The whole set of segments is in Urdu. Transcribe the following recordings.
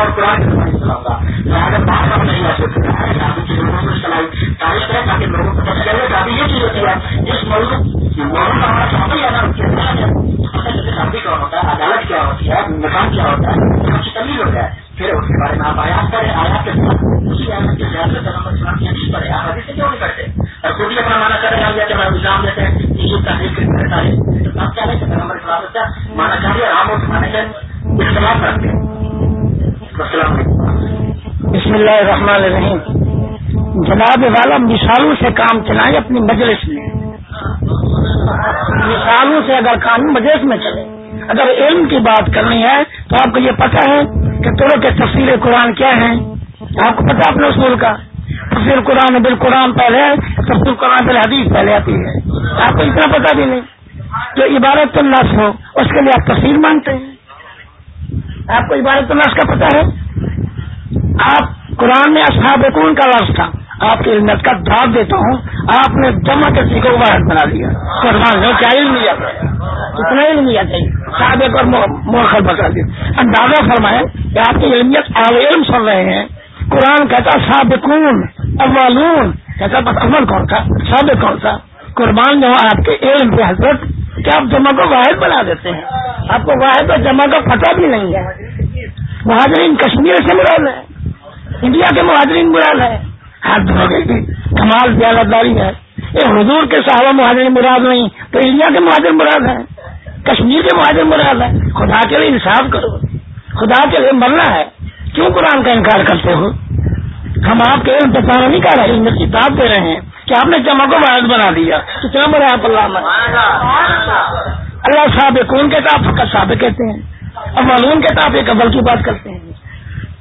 اور قرآن کی زبان چلاؤں لہٰذا بار بار نہیں ایسے کرنا ہے شادی کی لوگوں سے چلائی تاریخ کریں تاکہ لوگوں کو پتہ چلے شادی یہ چیز ہوتی ہے، جس موضوع موضوع کا ہمارا شامل ہے نا اس کے اندر شادی کیا ہوتا ہے؟ عدالت کیا ہوتی ہے؟ نظام کیا ہوتا ہے؟ سب کی تمیز ہوتا ہے۔ پھر اس کے بارے میں آپ آیات کریں آیات کے ساتھ اسی آیات کے زیادہ سے نمبر اسلام کی حدیث پڑے آپ حدیث سے کیوں نہیں کرتے اور خود ہی اپنا مانا کر رہے ہیں کہ ہم میں اسلام جیسے یہ تحریر کرتا ہے تو آپ چاہیں کہ نمبر اسلام کا مانا چاہیے اور ہم اس مانے کے اختلاف رکھتے ہیں السلام علیکم بسم اللہ الرحمن الرحیم۔ جناب والا مثالوں سے کام چلائیں اپنی مجلس میں۔ مثالوں سے اگر کام مجلس میں چلے۔ اگر علم کی بات کرنی ہے تو آپ کو یہ پتہ ہے کہ تھوڑے کے تفصیل قرآن کیا ہے آپ کو پتا اپنے اصول کا؟ تفصیل قرآن بال قرآن پہلے تفصیل قرآن بال حدیث پہلے آتی ہے۔ آپ کو اتنا پتا بھی نہیں۔ جو عبارت النس ہو، اس کے لیے آپ تفصیل مانگتے ہیں۔ آپ کو عبارت النس کا پتا ہے؟ آپ قرآن میں اصحاب کون کا لفظ تھا؟ آپ کی علمت کا داد دیتا ہوں۔ آپ نے جمع کسی کو واحد بنا دیا۔ قربان کیا علم لیا اتنا علم لیا چاہیے سابق اور موخر بتا دیا۔ اندازہ فرمائے کہ آپ کی علمیت اعلی علم سن رہے ہیں۔ قرآن کہتا سابقون، اولون۔ کہتا بس اول کون تھا؟ سابق کون سا قربان جو آپ کے علم کی حضرت۔ کہ آپ جمع کو واحد بنا دیتے ہیں؟ آپ کو واحد اور جمع کا پتہ بھی نہیں ہے۔ مہاجرین کشمیر سے مراد ہے انڈیا کے مہاجرین مراد ہے ہاتھ دھو گئی کمال زیادہ داری ہے۔ یہ حضور کے صحابہ مہاجر مراد نہیں، تو انڈیا کے مہاجر مراد ہے کشمیر کے مہاجر مراد ہے خدا کے لیے انصاف کرو۔ خدا کے لیے مرنا ہے۔ کیوں قرآن کا انکار کرتے ہو؟ ہم آپ کے انتظار نہیں کر رہے ہیں کتاب دے رہے ہیں کہ آپ نے چمک کو واحد بنا دیا۔ کتنا بڑا آپ اللہ اللہ صاحب کون کہتا آپ فقط صاحب کہتے ہیں۔ اور معلوم کہتا آپ ایک اول کی بات کرتے ہیں۔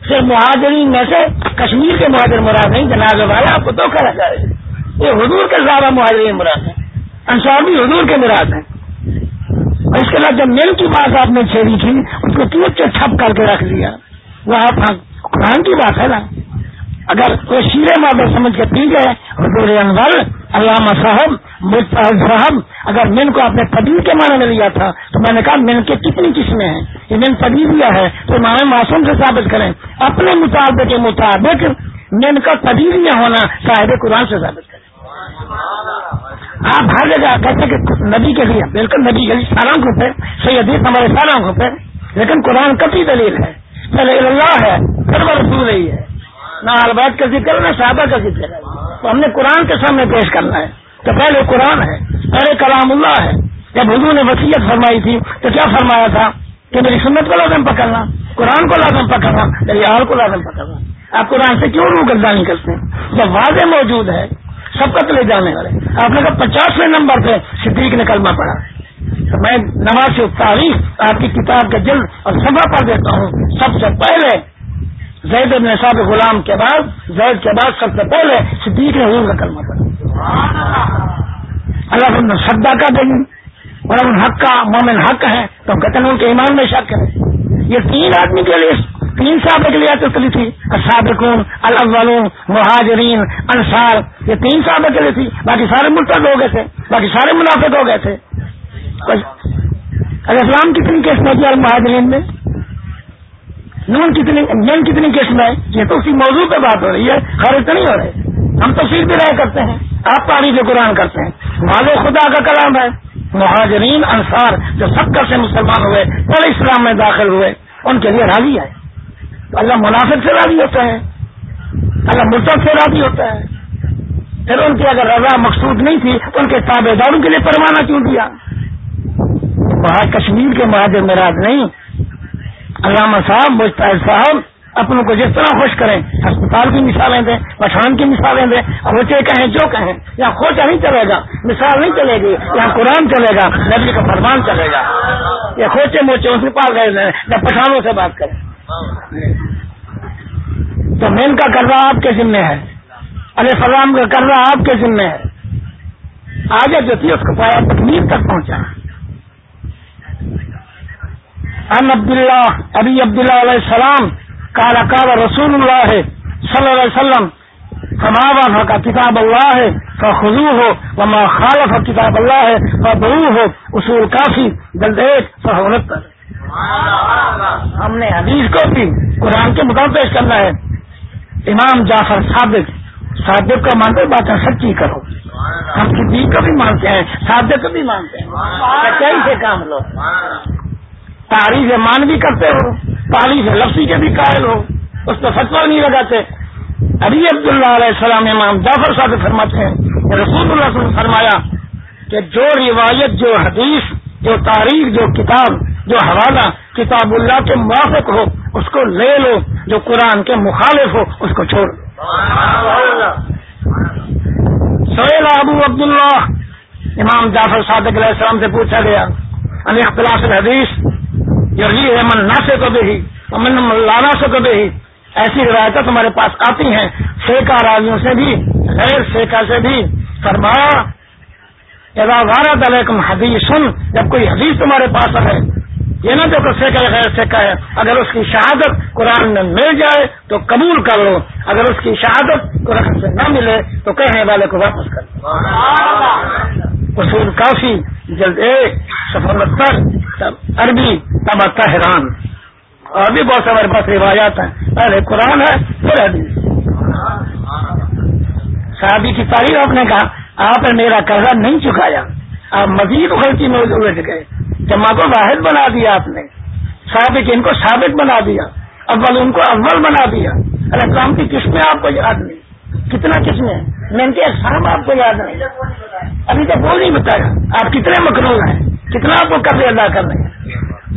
صرف مہاجرین میں سے کشمیر کے مہاجر مراد نہیں جناز والا آپ کو تو کرا جائے یہ حضور کے زیادہ مہاجرین مراد ہیں۔ انصار بھی حضور کے مراد ہیں۔ اور اس کے بعد جب مل کی بات آپ نے چھیڑی تھی، اس کو کیوں چھپ کر کے رکھ دیا۔ وہ قرآن کی بات ہے نا۔ اگر کوئی شیرے مادہ سمجھ کے پی گئے حضور انور، علامہ صاحب صاحب اگر من کو آپ نے طبیع کے معنی میں لیا تھا، تو میں نے کہا من کے کتنی قسمیں ہیں۔ یہ من طبی لیا ہے، تو امام معصوم سے ثابت کریں۔ اپنے مطالبے کے مطابق من کا طبیع ہونا صاحب قرآن سے ثابت کریں۔ آپ ہر جگہ کہتے کہ نبی کے لیے، بالکل نبی کے لیے سارا کو پہ سید ہمارے سارا کو پہ لیکن قرآن کبھی دلیل ہے۔ پہلے اللہ ہے، پھر وہ رسول رہی ہے۔ نہ الباد کا ذکر نہ صحابہ کا ذکر ہے۔ تو ہم نے قرآن کے سامنے پیش کرنا ہے۔ تو پہلے قرآن ہے، پہلے کلام اللہ ہے۔ جب حضور نے وسیعت فرمائی تھی، تو کیا فرمایا تھا؟ کہ میری سنت کو لازم پکڑنا، قرآن کو لازم پکڑنا، میری آل کو لازم پکڑنا۔ آپ قرآن سے کیوں روح گردانی کرتے ہیں؟ جب واضح موجود ہے سب کا لے جانے والے۔ آپ نے کہا پچاسویں نمبر پہ صدیق نے کلمہ پڑھا۔ تو میں نواز تاریخ، آپ کی کتاب کے جلد اور سبا پڑھ دیتا ہوں۔ سب سے پہلے زید ابن صاحب غلام کے بعد، زید کے بعد سب سے پہلے صدیق نے حضور کا کلمہ پڑھا۔ اللہ سدا کا دن اور حق کا مومن حق ہے، تو کہتے ہیں ان کے ایمان میں شک ہے۔ یہ تین آدمی کے لیے تین صاحب کے لیے چلی تھی۔ سابقون الاولون، مہاجرین، انصار۔ یہ تین صاحب کے لیے تھی۔ باقی سارے مرتد ہو گئے تھے۔ باقی سارے منافق ہو گئے تھے۔ اسلام کتنی قسم ہے جی المہاجرین میں؟ نون کتنی نون کتنی قسم ہے؟ یہ تو اسی موضوع پہ بات ہو رہی ہے۔ خارج تو نہیں ہو رہے۔ ہم تو بھی رائے کرتے ہیں، آپ تعریف قرآن کرتے ہیں۔ مال خدا کا کلام ہے۔ مہاجرین، انصار جو سب کر سے مسلمان ہوئے اور اسلام میں داخل ہوئے، ان کے لیے راضی ہے تو اللہ منافق سے راضی ہوتا ہے اللہ مرتب سے راضی ہوتا ہے پھر ان کی اگر رضا مقصود نہیں تھی تو ان کے تابے داروں کے لیے پروانہ کیوں دیا؟ وہاں کشمیر کے مہاجر مراد نہیں۔ علامہ صاحب مشتاق صاحب اپنوں کو جس طرح خوش کریں، ہسپتال کی مثالیں دیں، پٹھان کی مثالیں دیں، کھوچے کہیں، جو کہیں یا کھوچا نہیں چلے گا، مثال نہیں چلے گی یا قرآن چلے گا، نبی کا فرمان چلے گا۔ یا کھوچے موچے ان سے پال گئے یا پٹھانوں سے بات کریں۔ تو مین کا کرنا آپ کے ذمے ہے۔ علیہ السلام کا کرنا آپ کے ذمے ہے۔ آگے جو تھی اس کو پایا تکلیف تک پہنچا۔ ان عبداللہ، ابی عبداللہ علیہ السلام کالا کالا رسول اللہ ہے صلی اللہ علیہ وسلم کماوا کا کتاب اللہ ہے کا خزو ہو وما خالف کتاب اللہ ہے کا برو ہو اصول کافی جلد ایک سہولت ہم نے حدیث کو بھی قرآن کے مقام پیش کرنا ہے۔ امام جعفر صادق صادق کا مانتے باتیں سچی کرو۔ ہم صدیق کو بھی مانتے ہیں صادق کو بھی مانتے ہیں۔ سچائی سے کام لو؟ تاریخ مان بھی کرتے ہو۔ تاریخ لفظی کے بھی قائل ہو، اس پہ فتوا نہیں لگاتے۔ ابھی عبداللہ علیہ السلام امام جعفر صاحب فرماتے ہیں رسول اللہ صلی فرمایا کہ جو روایت، جو حدیث، جو تاریخ، جو کتاب، جو حوالہ کتاب اللہ کے موافق ہو، اس کو لے لو، جو قرآن کے مخالف ہو، اس کو چھوڑ۔ سہیل ابو عبداللہ، امام جعفر صادق علیہ السلام سے پوچھا گیا، ان اختلاف الحدیث یہ من نہ سے کبھی ہی امن لانا سے کبھی ہی ایسی روایتیں تمہارے پاس آتی ہیں۔ سیکا راجیوں سے بھی غیر سیکا سے بھی۔ فرمایا وارت علیکم حدیث سن جب کوئی حدیث تمہارے پاس ہے یہ نہ جو سیکا غیر سیکا ہے۔ اگر اس کی شہادت قرآن میں مل جائے تو قبول کر لو۔ اگر اس کی شہادت قرآن سے نہ ملے تو کہنے والے کو واپس کر لو اصول کافی۔ جلد ایک سفر عربی تب تحران اور بھی بہت سارے بس روایات ہیں۔ پہلے قرآن ہے، پھر حدیث۔ شادی کی تاریخ آپ نے کہا، آپ نے میرا قرضہ نہیں چکایا۔ آپ مزید غلطی میں الجھ گئے۔ جمع کو واحد بنا دیا آپ نے۔ صابق ان کو ثابت بنا دیا۔ اول ان کو اول بنا دیا۔ ارے کام کی قسمیں آپ کو یاد نہیں۔ کتنا قسمیں میں ان کے احسام آپ کو یاد نہیں۔ ابھی تک وہ نہیں بتایا۔ آپ کتنے مقروض ہیں؟ کتنا آپ کو قبضے ادا کر رہے ہیں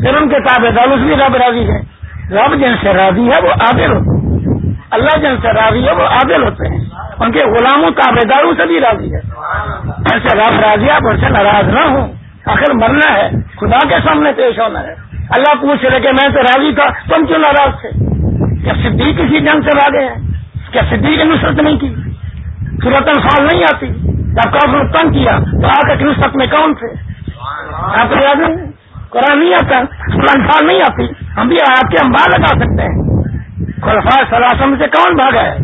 پھر ان کے تابے دار بھی رب راضی ہے رب جن سے راضی ہے، وہ عادل ہوتے ہیں۔ اللہ جن سے راضی ہے، وہ عادل ہوتے ہیں۔ ان کے غلاموں تابے داروں سے بھی راضی ہے ایسے رب راضی آپ ان سے ناراض نہ ہوں۔ آخر مرنا ہے۔ خدا کے سامنے پیش ہونا ہے۔ اللہ پوچھ رہے کہ میں تو راضی تھا، تم کیوں ناراض تھے؟ کیا صدیق کسی جنگ سے راگے ہیں؟ کیا صدیق نصرت نہیں کی؟ صورت الفال نہیں آتی۔ جب کا تنگ کیا، تو آ کر نصرت میں کون تھے؟ آپ کو یاد نہیں؟ قرآن نہیں آتا۔ الفال نہیں آتی۔ ہم بھی آپ کے انبار لگا سکتے ہیں۔ خلفا سلاسم سے کون بھاگا ہے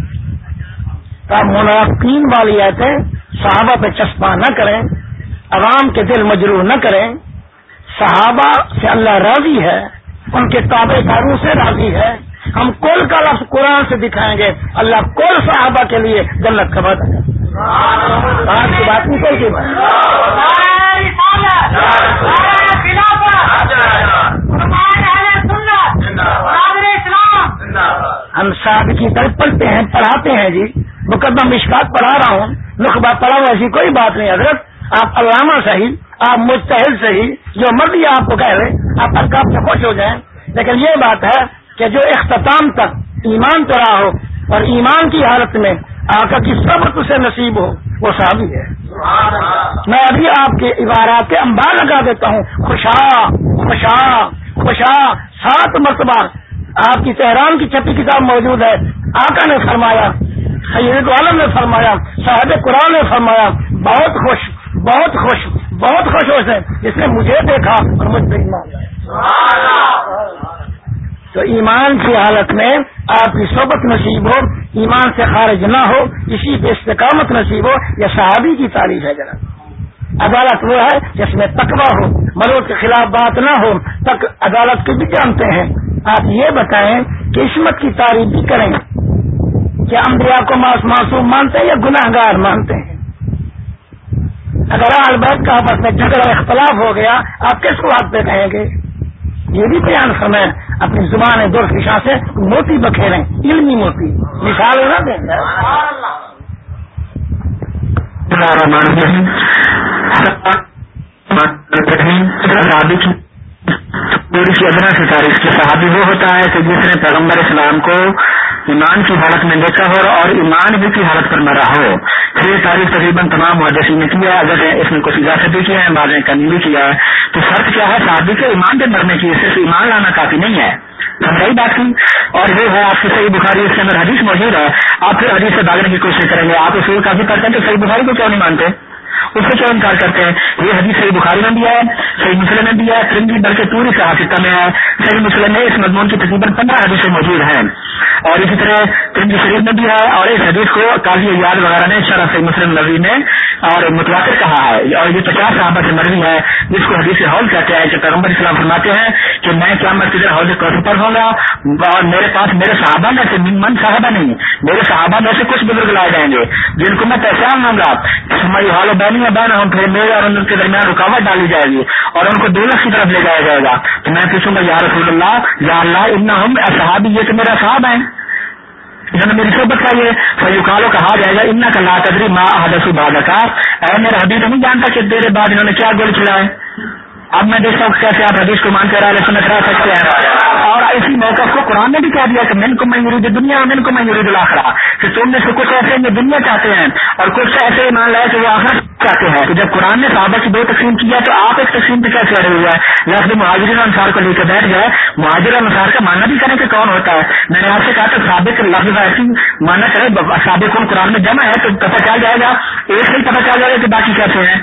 منافقین والی آتے صحابہ پہ چسپاں نہ کریں، عوام کے دل مجروح نہ کریں۔ صحابہ سے اللہ راضی ہے، ان کے تابے داروں سے راضی ہے۔ ہم کل کا لفظ قرآن سے دکھائیں گے۔ اللہ کل صحابہ کے لیے جنت کا بات آج کی بات نہیں کوئی کی بات ہم ساتھ کی طرف پڑھتے ہیں، پڑھاتے ہیں جی۔ مقدمہ مشکات پڑھا رہا ہوں نقبہ پڑھا ہوں، ایسی کوئی بات نہیں، حضرت۔ آپ علامہ صحیح، آپ مستحل صحیح، جو مرضی آپ کو کہہ رہے آپ ارکاب سے خوش ہو جائیں۔ لیکن یہ بات ہے کہ جو اختتام تک ایمان تو رہا ہو اور ایمان کی حالت میں آقا کی صبر سے نصیب ہو، وہ صحابی ہے۔ میں ابھی آپ کے عبارات کے انبار لگا دیتا ہوں۔ خوشا خوشا خوشا، سات مرتبہ آپ کی تہران کی چھپی کتاب موجود ہے۔ آقا نے فرمایا سید عالم نے فرمایا، صاحب قرآن نے فرمایا، بہت خوش بہت خوش بہت خوش ہو سے جس نے مجھے دیکھا اور مجھ سے ایمان تو ایمان کی حالت میں آپ کی صحبت نصیب ہو، ایمان سے خارج نہ ہو، اسی پہ استقامت نصیب ہو یا صحابی کی تعریف ہے ذرا عدالت وہ ہے جس میں تقوی ہو مرو کے خلاف بات نہ ہو تک عدالت کو بھی جانتے ہیں۔ آپ یہ بتائیں کہ عصمت کی تعریف بھی کریں۔ کیا انبیاء کو معصوم مانتے ہیں یا گناہ گار مانتے ہیں؟ اگر البیت کا آپس میں جھگڑا اختلاف ہو گیا، آپ کس کو ہاتھ پہ کہیں گے؟ یہ بھی بیان سمے اپنی زبان دور خشا سے موتی بکھیریں علمی موتی مثال نہ دیں پوری کی ادنا سے تاریخ کی صحابی وہ ہوتا ہے کہ جس نے پیغمبر اسلام کو ایمان کی حالت میں دیکھا ہو اور ایمان بھی کی حالت پر مرا ہو۔ یہ تاریخ تقریباً تمام محدثی نے کیا، اگر اس میں کچھ اضافے بھی کیا ہے، بعض نے کمی بھی کیا ہے۔ تو فرق کیا ہے؟ صحابی کے ایمان پہ مرنے کی صرف ایمان لانا کافی نہیں ہے۔ سمجھائی بات کی۔ اور وہ ہے، آپ کی صحیح بخاری اس کے اندر حدیث موجود ہے۔ آپ پھر حدیث سے بھاگنے کی کوشش کریں گے۔ آپ اسے کافی کرتے ہیں کہ صحیح بخاری کو کیوں نہیں مانتے؟ اس سے کیا انکار کرتے ہیں؟ یہ حدیث صحیح بخاری میں بھی ہے، صحیح مسلم میں بھی ہے بھی بلکہ پوری صحافہ میں ہے۔ صحیح مسلم میں اس مضمون کی تقریباً پندرہ حدیثیں موجود ہیں۔ اور اسی طرح ترنگی شریف میں بھی ہے اور اس حدیث کو قاضی یاد وغیرہ نے شرح صحیح مسلم نبی نے اور متواتر کہا ہے۔ اور یہ پچاس صحابہ سے مرضی ہے، جس کو حدیث ہال کہتے ہیں کہ پیغمبر اسلام فرماتے ہیں کہ میں کیا مسجد حوض کوثر پر ہوں گا؟ اور میرے پاس میرے صحابہ میں سے من صحابہ نہیں، میرے صحابہ میں سے کچھ بزرگ لائے جائیں گے، جن کو میں پہچان لوں گا۔ ہماری حال بینی ہے بہن ہوں پھر میرے اور ان کے درمیان رکاوٹ ڈالی جائے گی اور ان کو دونوں کی طرف لے جایا جائے گا۔ تو میں پوچھوں گا، یا رسول اللہ، یا اللہ، ان ہم صحابی یہ تو میرا صاحب ہے جب یعنی میری صحبت کا یہ فیوکالو کہا جائے گا ان کا لا قدری ماں حدث بادکا اے میرا حبیب نہیں جانتا کہ دیرے بعد انہوں نے کیا گول کھلائے اب میں دیکھتا ہوں کیسے آپ حدیث کو مان کر رہے سنت رہ سکتے ہیں۔ اسی موقع کو قرآن نے بھی کہہ دیا کہ من کو میں یورید دنیا من کو میں یورید الاخرہ۔ کہ تم میں سے کچھ ایسے یہ دنیا چاہتے ہیں اور کچھ ایسے مان لائے کہ وہ آخر چاہتے ہیں۔ تو جب قرآن نے صحابہ کی دو تقسیم کیا تو آپ ایک تقسیم پہ کیسے اڑے ہوئے ہیں۔ لفظ مہاجرین انصار کو لے کے بیٹھ گئے۔ مہاجر انصار کا ماننا بھی کریں کہ کون ہوتا ہے۔ میں نے آپ سے کہا تھا سابق لفظ ایسی ماننا کرے سابق قرآن میں جمع ہے تو پتہ چل جائے گا۔ ایک سے ہی پتہ چل جائے گا کہ باقی کیسے ہیں۔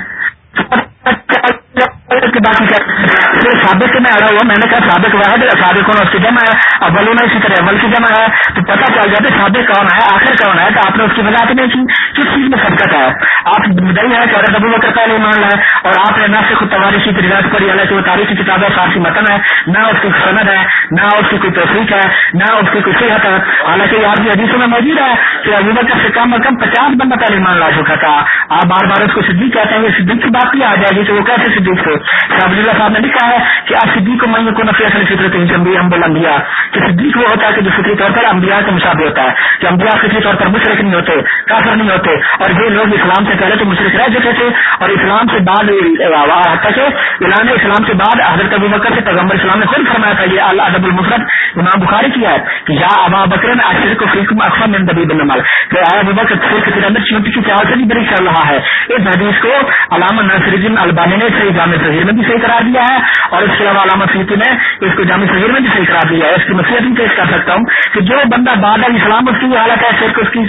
پھر سابق میں اڑا ہوا، میں نے کہا سابق واحد سابق اس کی جمع ہے اول ہونا اسی طرح اول کی جمع ہے۔ تو پتا چل جاتا سابق کون ہے، آخر کون ہے، تو آپ نے اس کی وجہ نہیں کی۔ کس چیز میں سبقت ہے؟ آپ دئی ہے کہ ابو بکر پہلے مان ہے، اور آپ نے نہ سے خود تواریخی روایت پڑھی، حالانکہ وہ تاریخی کتاب ہے، فارسی متن ہے۔ نہ اس کی سند ہے، نہ اس کی کوئی توفیق ہے، نہ اس کی کوئی صحت ہے۔ حالانکہ یہ آپ کی حدیثوں میں موجود ہے کہ ابو بکر سے کم از کم پچاس بندہ پہلے مان لا چکا تھا آپ بار بار اس کو صدیق کہتے ہیں صدیق کی بات بھی آ جائے گی کہ وہ کیسے صدیق کو اللہ صاحب نے لکھا ہے کہ آپ صدیق کو میں کو نفی اصل فطرت ہم بول انبیاء کہ صدیق وہ ہوتا ہے کہ جو فطری طور پر انبیاء کے مشابہ ہوتا ہے کہ انبیاء فطری طور پر مشرق نہیں ہوتے، کافر نہیں ہوتے، اور یہ لوگ اسلام سے پہلے تو مشرق رہ چکے تھے، اور اسلام سے بعد اعلان اسلام سے بعد حضرت ابو بکر سے پیغمبر اسلام نے خود فرمایا تھا، یہ اللہ ادب المفرت امام بخاری کیا ہے کہ یا ابا بکر اشر کو فیکم اکثر من دبی بن مال کہ آیا ابو بکر پھر کے اندر چونٹی کی چال سے بھی بری چل رہا ہے۔ اس حدیث کو علامہ ناصر الدین البانی نے صحیح جامع صغیر میں بھی صحیح قرار دیا ہے اور اس کے علاوہ علامہ فیتی نے اس کو جامع صغیر میں بھی صحیح قرار دیا ہے۔ اس کی مصیت بھی پیش کر سکتا ہوں کہ جو بندہ بعد اسلام اس کی حالت ہے صرف اس کی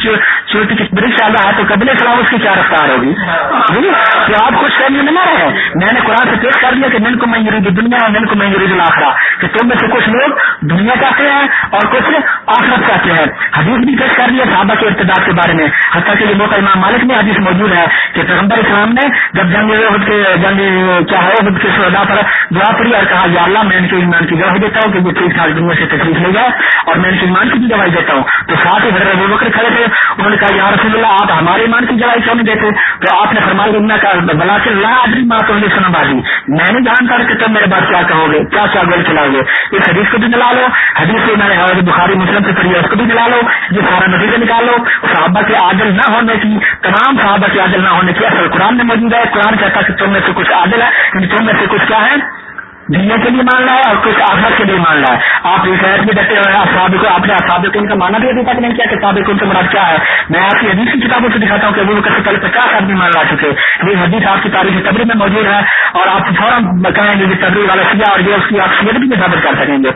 چوٹی کی بری چل ہے تو قبل اسلام اس کی کیا رفتار ہوگی؟ جی تو آپ کچھ فہمی میں نہ رہے میں نے قرآن سے پیش کر دیا کہ من کو میں یورید دنیا اور من کو میں یورید الاخرہ، کہ تم میں سے کچھ لوگ دنیا چاہتے ہیں اور کچھ آخرت چاہتے ہیں۔ حدیث بھی پیش کر دیا صحابہ کے ارتداد کے بارے میں۔ حتیٰ کہ یہ موقع امام مالک میں حدیث موجود ہے کہ پیغمبر اسلام نے جب جنگ کے جنگ کیا ہے خود کے سودا پر دعا پڑی اور کہا، یا اللہ، میں ان کے ایمان کی گواہی دیتا ہوں کہ وہ ٹھیک ٹھاک دنیا سے تکلیف لے جائے اور میں ان کے ایمان کی بھی گواہی دیتا ہوں۔ تو ساتھ ہی حضرت بکر کھڑے تھے۔ انہوں نے کہا، یا رسول اللہ، آپ ہمارے ایمان کی گواہی کیوں نہیں دیتے؟ تو آپ نے فرمایا، ان کا بلا کے لا ادری ماں تو سنا بازی۔ میں نہیں جانتا کہ تم میرے بات کیا کہو گے، کیا کیا گول کھلاؤ گے۔ اس حدیث کو بھی ملا لو حدیث میں نے بخاری مسلم سے پڑھی ہے، اس کو بھی ملا لو یہ سارا نتیجہ نکالو۔ صحابہ کے عادل نہ ہونے کی، تمام صحابہ کے عادل نہ ہونے کی اصل قرآن میں موجود ہے۔ قرآن کہتا کہ تم میں سے کچھ عادل ہے۔ ان کے میں سے کچھ کیا ہے دنیا کے لیے مان رہا ہے اور کچھ آخر کے لیے مان رہا ہے۔ آپ شہر بھی ڈٹے ہوئے ہیں کو آپ نے اسابق کو ان کا مانا بھی ابھی تک نہیں کیا کہ سابق ان سے مراد کیا ہے۔ میں آپ کی حدیث کی کتابوں سے دکھاتا ہوں کہ وہ کسی پہلے پچاس آدمی مان لا چکے۔ یہ حدیث آپ کی تاریخ تبری میں موجود ہے اور آپ فوراً کہیں گے کہ تبری والا سیا اور یہ اس کی آپ سیت بھی ثابت کر سکیں گے۔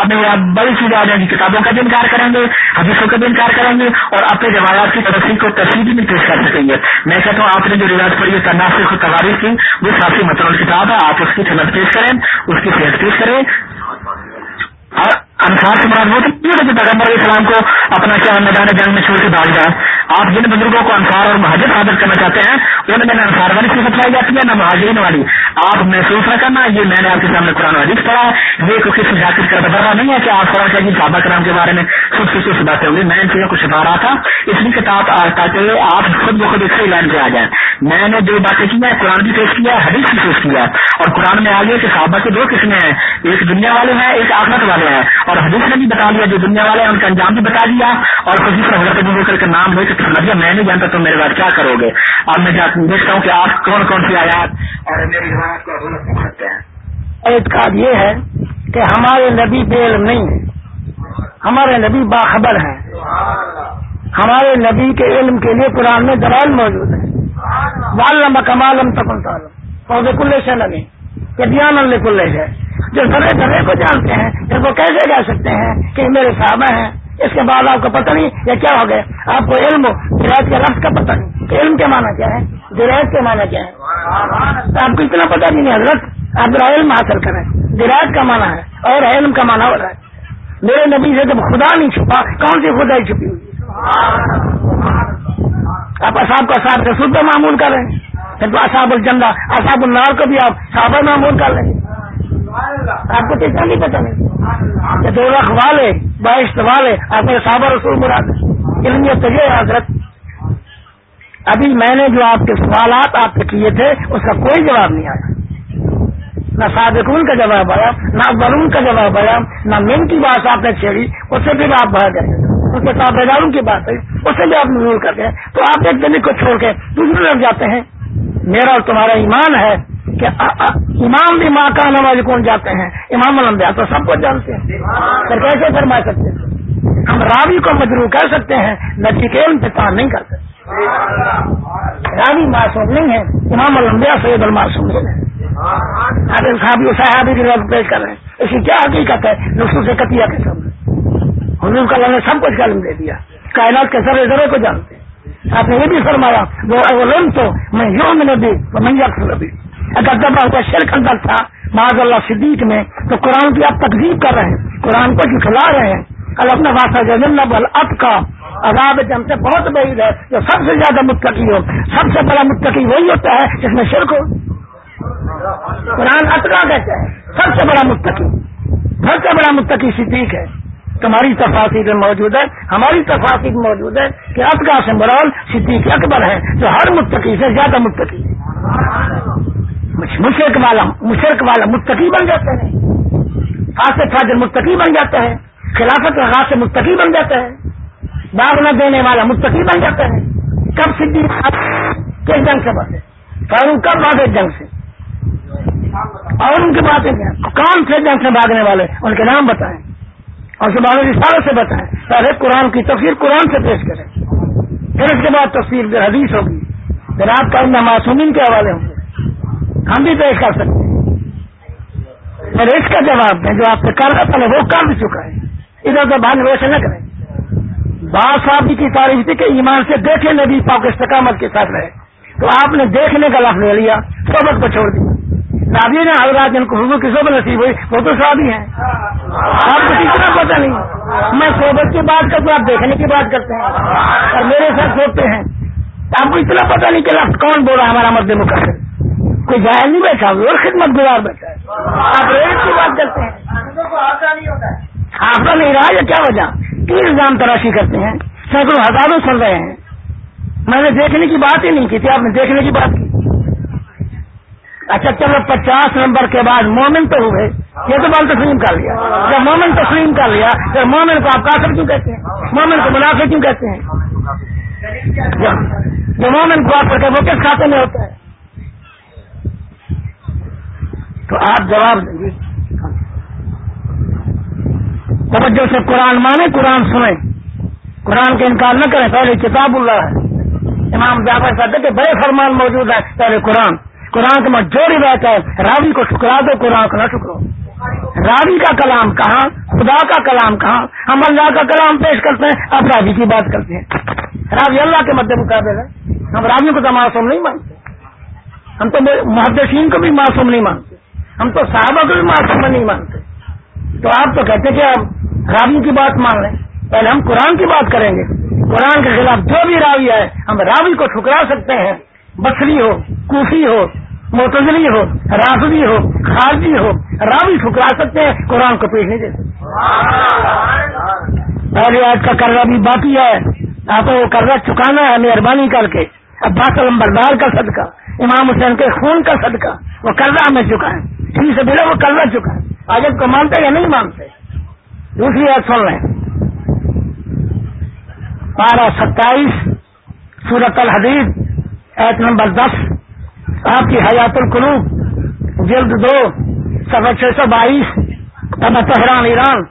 آپ میں بڑی چیزیں آ جائیں گی، کتابوں کا بھی انکار کریں گے، حدیثوں کا بھی انکار کریں گے اور اپنے روایات کی ترقی کو تصویر بھی پیش کر سکیں گے۔ میں کہتا ہوں آپ نے جو روایت پڑھی ہے تناسب تواریخ کی، وہ ساتھی مطلب کتاب ہے، آپ اس کی صنعت پیش کریں۔ اس کی صحت پیش کرے۔ اور انصار سے مراد وہ تو پیغمبر اسلام کو اپنا کیا میدان جنگ میں چھوڑ کے بھاگ جائے۔ آپ جن بزرگوں کو انصار اور مہاجر حاضر کرنا چاہتے ہیں ان میں نہ انصار والی صفت لائی جاتی ہے، نہ مہاجرین والی۔ آپ محسوس نہ کرنا، یہ میں نے آپ کے سامنے قرآن حدیث پڑھا ہے۔ یہ کسی ذاکر کا بدلا نہیں ہے کہ آپ قرآن چاہیے صحابہ کرام کے بارے میں خود سے کچھ باتیں میں ان چیزوں کو چھپا رہا تھا۔ اس لیے کتاب تاکہ آپ خود بخود اس سے لائن پہ آ جائیں میں نے جو باتیں کی ہیں، قرآن بھی پیش کیا حدیث بھی پیش کیا اور قرآن میں آگے کہ صحابہ کی دو قسمیں ہیں۔ ایک دنیا والے ہیں، ایک آخرت والے ہیں۔ اور حدیث نے بھی بتا دیا، جو دنیا والے ہیں، ان کا انجام بھی بتا دیا۔ اور خود سے حضرت ابو بکر کا نام لے کے سمجھ دیا میں نہیں جانتا تو میرے بعد کیا کرو گے۔ اب میں دیکھتا ہوں کہ آپ کون کون سی آیات اور میری روایت کو حضرت کر سکتے ہیں اعتقاد یہ ہے کہ ہمارے نبی بے علم نہیں ہے ہمارے نبی باخبر ہیں۔ ہمارے نبی کے علم کے لیے قرآن میں دلال موجود ہے۔ والم کمالم تکن تعلم اور کل سے لگے کہ دھیان کل ہے۔ جو سرے سرے کو جانتے ہیں، پھر وہ کیسے جا سکتے ہیں کہ میرے صحابہ ہیں؟ اس کے بعد آپ کو پتہ نہیں یا کیا ہو گئے آپ کو علم ہو کے لفظ کا پتہ نہیں۔ علم کے معنی کیا ہے؟ درایت کے معنی کیا ہے؟ آپ کو اتنا پتا نہیں، حضرت، آپ علم حاصل کریں۔ درایت کا معنی ہے اور علم کا معنی ہو رہا ہے۔ میرے نبی سے جب خدا نہیں چھپا، کون سی خدا ہی چھپی ہوئی؟ آپ اصاب کو اصاب سے شدھ معمول کر رہے ہیں۔ پھر تو اصاب الجنہ اصاب النار کو بھی آپ صابر معمول کر رہے ہیں۔ آپ کو اتنا نہیں پتا نہیں۔ دو لاکھ والے، بائیس والے، آپ نے صابر رسول مراد علم تجھے حضرت۔ ابھی میں نے جو آپ کے سوالات آپ سے کیے تھے، اس کا کوئی جواب نہیں آیا۔ نہ صادقون کا جواب آیا، نہ برون کا جواب آیا، نہ من کی بات آپ نے چھیڑی اس سے بھی آپ بڑھ گئے۔ اس کے تابے داروں کی بات ہے اس سے بھی آپ نظور کر گئے۔ تو آپ ایک دن کو چھوڑ کے دوسرے لگ جاتے ہیں۔ میرا اور تمہارا ایمان ہے۔ کہ امام بھی ماں کا نماز کون جاتے ہیں؟ امام الانبیاء تو سب کو جانتے ہیں۔ پھر کیسے فرما سکتے ہیں؟ ہم راوی کو مجرو کر سکتے ہیں نتیجے انتظام نہیں کر سکتے۔ راوی معصوم نہیں ہے امام الانبیاء سید الماسوم ہے عادل صاحب صاحب کی رب پیش کر رہے ہیں۔ اس کی کیا حقیقت ہے؟ نسخوں سے کتیا کے سب حضور کا اللہ نے سب کچھ علم دے دیا۔ کائنات کے سر ذرے کو جانتے آپ نے یہ بھی فرمایا، وہ علم تو میں یوں میں بھی تو میں اکثر ابھی اگر دبا ہوا شرک اندر تھا معذ اللہ صدیق میں، تو قرآن کی آپ تقزیب کر رہے ہیں، قرآن کو جھٹلا رہے ہیں۔ کل اپنا واسطہ جن اب کا۔ عذاب ہم سے بہت بعید ہے، جو سب سے زیادہ متقی ہو، سب سے بڑا متقی وہی ہوتا ہے جس میں شرک ہو۔ قرآن اطکا کہتا ہے، سب سے بڑا متقی۔ سب سے بڑا متقی صدیق ہے۔ تمہاری تفاصر موجود ہے، ہماری تفاصر موجود ہے کہ اطکا سے مرول صدیق اکبر ہے جو ہر متقی سے زیادہ متقی۔ ہے مشرق والا مشرق والا متقی بن جاتے ہیں۔ فاصل فاضر متقی بن جاتا ہے خلافت غاز سے متقی بن جاتا ہے باغ نہ دینے والا متقی بن جاتا ہے کب صدیق کس جنگ سے بسے فاروق کب بھاگے جنگ سے؟ اور ان کی باتیں کون سے جنگ سے بھاگنے والے؟ ان کے نام بتائیں۔ اور زبان رسالوں سے بتائیں۔ پہلے قرآن کی تفسیر قرآن سے پیش کریں۔ پھر اس کے بعد تفسیر حدیث ہوگی۔ پھر آپ کا معصومین کے حوالے ہوں گے۔ ہم بھی پیش کر سکتے ہیں۔ پھر اس کا جواب دیں جو آپ سے کر رہا تھا وہ کر بھی چکا ہے۔ ادھر ادھر بھاگ ویسے نہ کریں۔ بات صاحب کی تعریف تھی کہ ایمان سے دیکھے نبی پاک استقامت کے ساتھ رہے۔ تو آپ نے دیکھنے کا لفظ لے لیا، صحبت کو چھوڑ دیا۔ شادی نے حضرات جن کو حضور کی صحبت نصیب ہوئی، وہ تو شادی ہیں۔ آپ کو اتنا پتہ نہیں۔ میں صحبت کی بات کرتا ہوں، آپ دیکھنے کی بات کرتے ہیں۔ اور میرے ساتھ سوچتے ہیں۔ آپ کو اتنا پتہ نہیں کہ لفظ کون بول رہا ہے ہمارا مد مقرر کوئی جائز نہیں بیٹھا اور خدمت گزار بیٹھا ہے۔ آپ ریٹ کی بات کرتے ہیں۔ حافظہ نہیں رہا یا کیا وجہ؟ کی الزام تراشی کرتے ہیں؟ سینکڑوں ہزاروں سن رہے ہیں۔ میں نے دیکھنے کی بات ہی نہیں کی تھی، آپ نے دیکھنے کی بات کی۔ اچھا چلو، پچاس نمبر کے بعد مومن تو ہوئے۔ یہ تو بال تسلیم کر لیا۔ جب مومن تسلیم کر لیا، پھر مومن کو آپ کافر کیوں کہتے ہیں؟ مومن کو منافع کیوں کہتے ہیں؟ جو مومن کو آپ کرتے وہ کس کھاتے میں ہوتا ہے؟ تو آپ جواب دیں گے۔ توجہ سے قرآن مانے قرآن سنیں۔ قرآن کا انکار نہ کریں، پہلے کتاب اللہ ہے۔ امام جعفر صاحب کہ بڑے فرمان موجود ہے پہلے قرآن۔ قرآن کا جو روایت ہے، راوی کو ٹھکرا دو، قرآن کو نہ ٹھکرو۔ راوی کا کلام کہاں؟ خدا کا کلام کہاں؟ ہم اللہ کا کلام پیش کرتے ہیں اب راوی کی بات کرتے ہیں۔ راوی اللہ کے مد مقابل ہے۔ ہم راویوں کو تو معصوم نہیں مانتے۔ ہم تو محدثین کو بھی معصوم نہیں مانتے۔ ہم تو صحابہ کو بھی معصوم نہیں مانتے۔ تو آپ تو کہتے کہ آپ راوی کی بات مان لیں۔ پہلے ہم قرآن کی بات کریں گے۔ قرآن کے خلاف جو بھی راوی ہے ہم راوی کو ٹھکرا سکتے ہیں۔ بکری ہو، کوفی ہو موتزلی ہو، رافضی ہو، خارجی ہو، راوی ٹھکرا سکتے ہیں، قرآن کو پیش نہیں دے سکتے۔ پہلے آج کا قرضہ بھی باقی ہے۔ آپ کو وہ قرضہ چکانا ہے، مہربانی کر کے۔ اب بردار کا صدقہ۔ امام حسین کے خون کا صدقہ، وہ قرضہ ہمیں چکا ہے۔ ٹھیک سے بلا وہ قرضہ چکا ہے۔ آج کو مانتے یا نہیں مانتے دوسری بات سن لیں۔ بارہ ستائیس سورت الحدید ایٹ نمبر دس۔ آپ کی حیات القلوب، جلد دو سفر چھ سو بائیس۔ تب تہران، ایران۔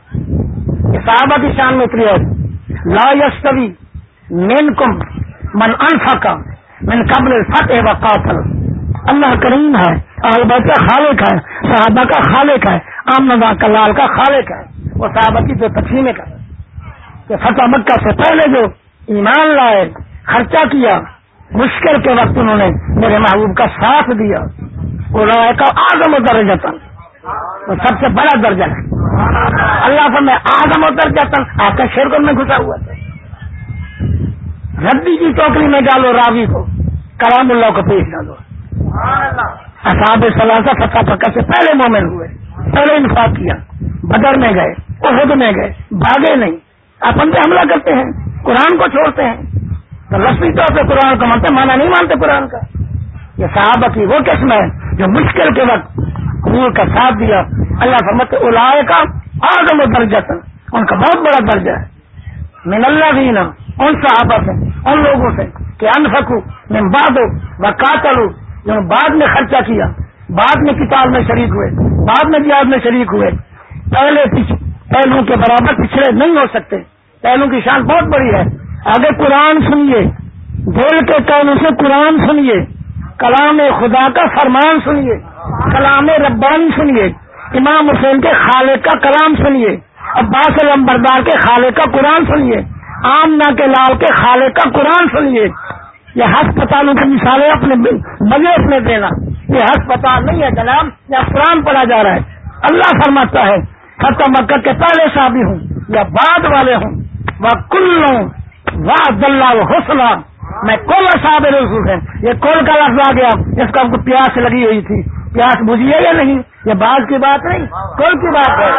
صحابہ کی شان میں اتری ہے۔ لا یستوی مین کم من انفا من قبل فتح و قاتل. اللہ کریم ہے البت کا خالق ہے، صحابہ کا خالق ہے آمنا کا لال کا خالق ہے، وہ صحابہ کی جو تقسیمیں کر کہ فتح مکہ سے پہلے جو ایمان لائے، خرچہ کیا، مشکل کے وقت انہوں نے میرے محبوب کا ساتھ دیا، وہ رائے کا آدم و درجہ وہ سب سے بڑا درجہ ہے۔ اللہ سے میں آدم و درجہ آپ کا شیر میں گھسا ہوا تھا۔ ردی کی ٹوکری میں ڈالو، راوی کو۔ کلام اللہ کو پیش ڈالو اصحاب سلاسہ فتح پکا سے پہلے مومن ہوئے، پہلے انفاق کیا۔ بدر میں گئے عہد میں گئے، بھاگے نہیں۔ اپن پہ حملہ کرتے ہیں، قرآن کو چھوڑتے ہیں۔ تو رسمی طور پہ قرآن کو مانتے مانا نہیں مانتے قرآن کا۔ یہ صحابہ کی وہ قسم ہے جو مشکل کے وقت حضور کا ساتھ دیا۔ اللہ فرمت الاائے کا آدم و درجہ ان کا بہت بڑا درجہ ہے۔ من اللہ بھی ان صحابہ سے؟ ان لوگوں سے کہ ان سکوں میں باد ہو وہ قاتل ہوں یعنی جو بعد میں خرچہ کیا، بعد میں کتاب میں شریک ہوئے، بعد میں جہاد میں شریک ہوئے۔ پہلے پہلو کے برابر پچھڑے نہیں ہو سکتے پہلو کی شان بہت بڑی ہے۔ آگے قرآن سنیے، دل کے کانوں سے قرآن سنیے، کلام خدا کا فرمان سنیے، کلام ربانی سنیے، امام حسین کے خالق کا کلام سنیے، عباس بردار کے خالق کا قرآن سنیے۔ آمنا کے لال کے خالق کا قرآن سنیے۔ یہ ہسپتالوں کی مثالیں اپنے مزے اپنے دینا۔ یہ ہسپتال نہیں ہے جناب یا قرآن پڑھا جا رہا ہے۔ اللہ فرماتا ہے ختم مکہ کے پہلے صحابی ہوں، یا بعد والے ہوں۔ وہ کل واہ حوصلہ میں کل صاحب رسول ہے یہ کل کا لفظ آ گیا؟ اس کا پیاس لگی ہوئی تھی۔ پیاس بجھیے یا نہیں؟ یہ بعض کی بات نہیں، کل کی بات ہے۔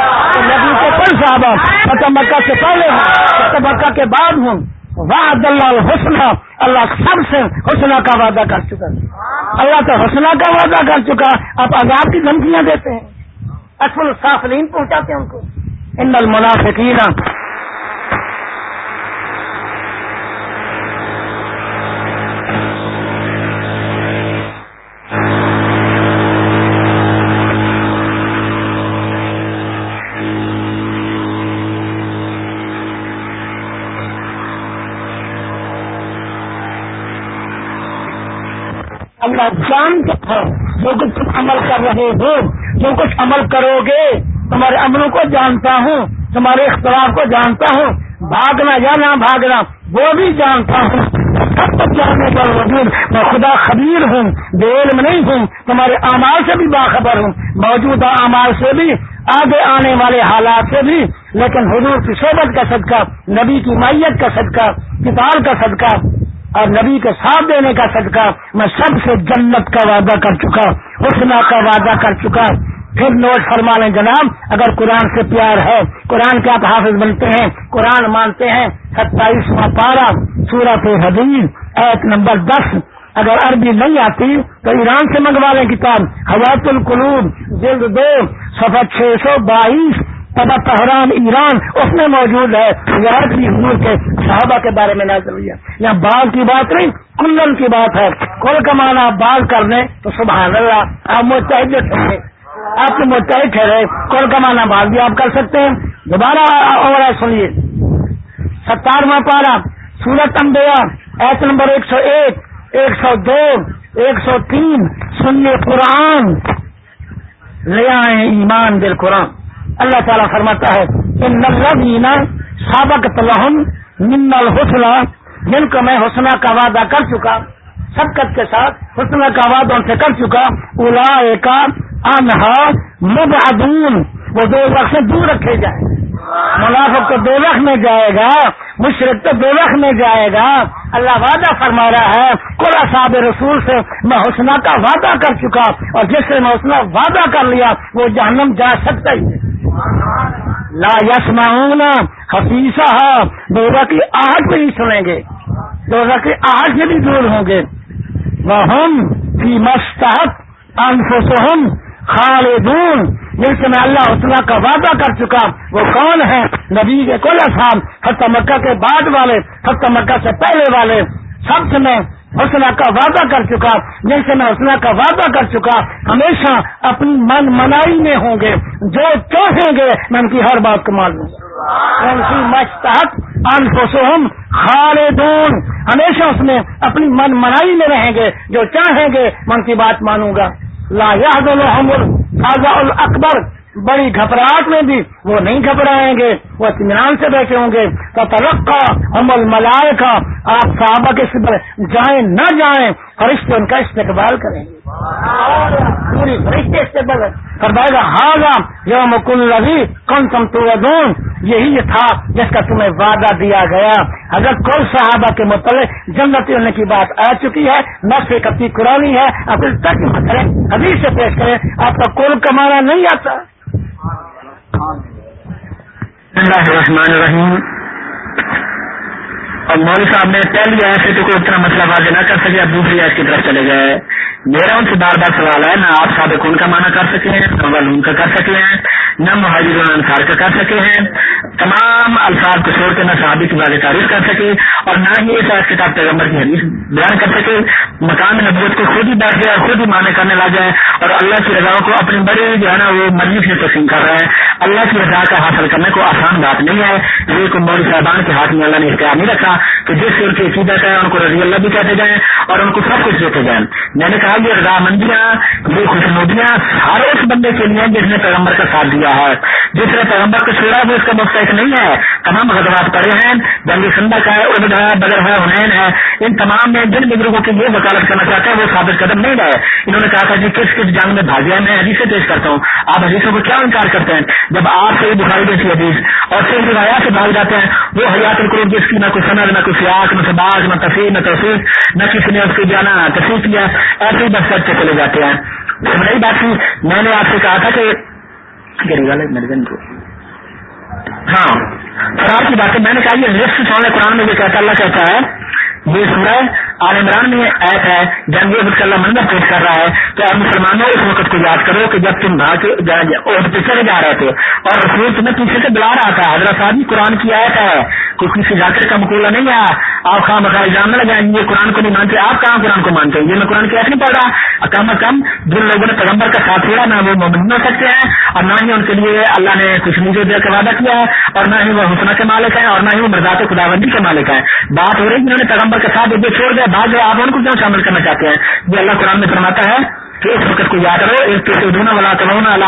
نبی کے کل صحابہ فتح مکہ سے پہلے ہوں فتح مکہ کے بعد ہوں، وعد اللہ حسنہ اللہ سب سے حسنہ کا وعدہ کر چکا اللہ تو حسنہ کا وعدہ کر چکا آپ عذاب کی دھمکیاں دیتے ہیں۔ اصل سافلین پہنچاتے ہیں ان کو۔ ان المنافقین جانتے ہیں جو کچھ تم عمل کر رہے ہو، جو کچھ عمل کرو گے، تمہارے عملوں کو جانتا ہوں، تمہارے اختلاف کو جانتا ہوں۔ بھاگنا یا نہ بھاگنا، وہ بھی جانتا ہوں۔ سب کچھ جاننے پر وجود، میں خدا خبیر ہوں، بے علم نہیں ہوں، تمہارے اعمال سے بھی باخبر ہوں۔ موجودہ اعمال سے بھی، آگے آنے والے حالات سے بھی۔ لیکن حضور کی صحبت کا صدقہ، نبی کی مائیت کا صدقہ، کتاب کا صدقہ اور نبی کے ساتھ دینے کا صدقہ میں سب سے جنت کا وعدہ کر چکا حسنا کا وعدہ کر چکا۔ پھر نوٹ فرما لیں جناب، اگر قرآن سے پیار ہے، قرآن کے آپ حافظ بنتے ہیں، قرآن مانتے ہیں، ستائیسواں پارہ سورت حدیث ایک نمبر دس۔ اگر عربی نہیں آتی تو ایران سے منگوا لیں کتاب حوات القلوب، جلد دو سفر چھ سو بائیس۔ تبا تحران ایران اس میں موجود ہے۔ بھی حضور کے صحابہ کے بارے میں نازل ہوئی ہے۔ یہاں بال کی بات نہیں کلن کی بات ہے۔ کل کمانا بال کرنے تو سبحان اللہ، آپ متحد ٹھہرے۔ آپ کے متحد ٹھہرے، کل کمانا بال بھی آپ کر سکتے ہیں۔ دوبارہ اور سنیے۔ ستارواں پارا سورت امبیا ایس نمبر ایک سو ایک ایک سو دو، ایک سو تین۔ سنیے قرآن۔ لے آئے ایمان دل قرآن اللہ تعالیٰ فرماتا ہے کہ سابق تلحم من الحسنہ جن کو میں حسنہ کا وعدہ کر چکا سبقت کے ساتھ حسنہ کا وعدہ ان سے کر چکا الا کا انہا مبعدون، وہ دو وقت سے دور رکھے جائیں۔ منافق تو دو لکھ میں جائے گا، مشرق تو دو لکھ میں جائے گا۔ اللہ وعدہ فرما رہا ہے کولا صاحب رسول سے میں حسنہ کا وعدہ کر چکا، اور جس سے میں حسنہ وعدہ کر لیا، وہ جہنم جا سکتا ہی ہے لا یس یسما حفیظہ دوزہ کی آہٹ میں نہیں سنیں گے۔ دوزہ کی آہٹ سے بھی دور ہوں گے۔ وہ ہم کی مستحق انفسہم خالدون۔ جن سے میں اللہ حسنہ کا وعدہ کر چکا، وہ کون ہے نبی کے کل صاحب فتح مکہ کے بعد والے فتح مکہ سے پہلے والے۔ سب سے میں حسنا کا وعدہ کر چکا، جیسے میں حسنا کا وعدہ کر چکا، ہمیشہ اپنی من منائی میں ہوں گے، جو چاہیں گے، میں ان کی ہر بات کو مان لوں گا۔ یعنی مستحق انفسہم خالدون، ہمیشہ اس میں اپنی من منائی میں رہیں گے، جو چاہیں گے، میں ان کی بات مانوں گا۔ لا یاد الحمد اکبر بڑی گھبراہٹ میں بھی وہ نہیں گھبرائیں گے، وہ اطمینان سے بیٹھے ہوں گے۔ تو ترقہ عمل ملائے کا آپ صحابہ کے جائیں نہ جائیں، فرشتے ان کا استقبال کریں گے۔ پوری فرشتے استقبال فرمائے گا ہاں یوم کل لبی کون سم تو یہی تھا جس کا تمہیں وعدہ دیا گیا۔ اگر کوئی صحابہ کے متعلق جنگتی ہونے کی بات آ چکی ہے، نفس کپی قرآنی ہے، آپ اس تک کریں ابھی سے پیش کریں، آپ کا کول کمانا نہیں آتا۔ اللہ الرحمن الرحیم۔ اور مول صاحب نے پہلی آیا سے تو کوئی اتنا مسئلہ واضح نہ کر سکے، اب دوسری آیت کی طرف چلے گئے۔ میرا ان سے بار بار سوال ہے، نہ آپ سابق ان کا معنی کر سکے ہیں، نہ ولون کا کر سکے ہیں، نہ مہاجر انصار کا کر سکے ہیں۔ تمام الفاظ کو چھوڑ کے نہ صحابی کی واضح تعریف کر سکے اور نہ ہی اس کتاب پیغمبر کی حدیث بیان کر سکے۔ مقام نبوت کو خود ہی بیٹھ جائے اور خود ہی معنی کرنے لگ جائے اور اللہ کی رضا کو اپنی بڑی جو ہے نا وہ مرضی سے تقسیم کر رہا ہے۔ اللہ کی رضا کا حاصل کرنے کو آسان بات نہیں ہے۔ یہ کو مول صاحبان کے ہاتھ میں اللہ نے اختیار نہیں رکھا۔ کہ جس سے ان کی عقیدت ہے ان کو رضی اللہ بھی کہتے جائیں اور ان کو سب کچھ دیتے جائیں۔ میں نے کہا، یہ رضامندی یہ خوشنودیاں ہر اس بندے کے لیے جس نے پیغمبر کا ساتھ دیا ہے۔ جس نے پیغمبر کو چھوڑا وہ اس کا مستحق نہیں ہے۔ تمام غزوات پڑے ہیں، جنگ سندہ کا ہے ارد ہے، بدر ہے، حنین ہے۔ ان تمام میں جن بزرگوں کی یہ وکالت کرنا چاہتے ہیں وہ ثابت قدم نہیں رہے انہوں نے کہا تھا جی کس کس جنگ میں بھاگیا میں حدیثیں پیش کرتا ہوں۔ آپ حدیثوں کو کیا انکار کرتے ہیں؟ جب آپ سے بخاری جیسی حدیث اور صرف روایات سے بھاگ جاتے ہیں، وہ حیات القروب جس کی نہ کوئی سند نہ کسی سیاق نہ سباق نہ تفریح نہ توفیق نہ کسی نے اس کو جانا، تصویر کیا، ایسے ہی بس سچ چلے جاتے ہیں۔ نئی بات تھی میں نے آپ سے کہا تھا کہ میرے کو۔ ہاں خراب کی بات ہے۔ میں نے کہا یہ لسٹ سامنے قرآن میں جو کہتا اللہ کہتا ہے، یہ سورہ عال عمران میں ایپ ہے جنگ کا اللہ منظر پیش کر رہا ہے، تو آپ مسلمانوں اس وقت کو یاد کرو کہ جب تم بھاگ پیچھے جا رہے تھے۔ اور رسول تمہیں پیچھے سے بلا رہا تھا۔ حضرت صاحب قرآن کی ایپ ہے۔ کوئی کسی جاکر کا مقولہ نہیں ہے آپ خواہ مخال جاننے لگے یہ قرآن کو نہیں مانتے۔ آپ کہاں قرآن کو مانتے؟ ہیں یہ میں قرآن کی ایپ نہیں پڑھ رہا۔ کم از کم جن لوگوں نے پیغمبر کا ساتھ چھوڑا نہ وہ مومن ہو سکتے ہیں، اور نہ ہی ان کے لیے اللہ نے کچھ نیچے دے کا وعدہ کیا ہے، اور نہ ہی وہ حسنہ کے مالک ہیں، اور نہ ہی وہ مرزات خدا بندی کے مالک ہیں۔ بات ہو رہی ہے جنہوں نے پیغمبر کے ساتھ چھوڑ دیا بعد جو آپ ان کو کیوں شامل کرنا چاہتے ہیں؟ یہ اللہ قرآن میں فرماتا ہے کہ اس وقت کو یاد کرو اس کے دونوں والا کرونا اللہ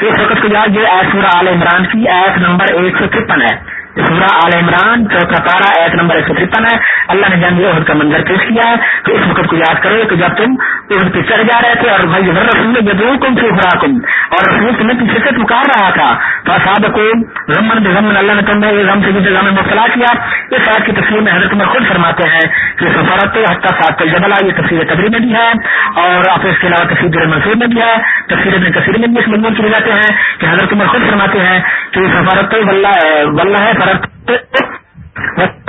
اس وقت کو یاد، یہ ایس پورا عال عمران کی ایس نمبر ایک سو ترپن ہے۔ سورہ عال عمران چوتھا پارا ایک نمبر ایک سو ترپن ہے۔ اللہ نے جنگ عہد کا منظر پیش کیا ہے تو اس وقت کو یاد کرو کہ جب تم عہد پہ چڑھ جا رہے تھے اور بھائی رسول جدو کم سے خوراکم اور رسول تمہیں پیچھے سے پکار رہا تھا۔ تو صاحب کو غمن بغمن، اللہ نے تمہیں یہ غم سے بھی غم میں مبتلا کیا۔ اس بات کی تفصیل میں حضرت عمر خود فرماتے ہیں کہ سفارت حتیٰ سات جبلا یہ تفصیل تبری میں بھی ہے اور آپ اس کے علاوہ تفصیل منصور میں بھی ہے۔ تفصیل ابن کثیر میں بھی اس مضمون کیے جاتے ہیں کہ حضرت عمر خود فرماتے ہیں کہ سفارت ولہ ہے کرتے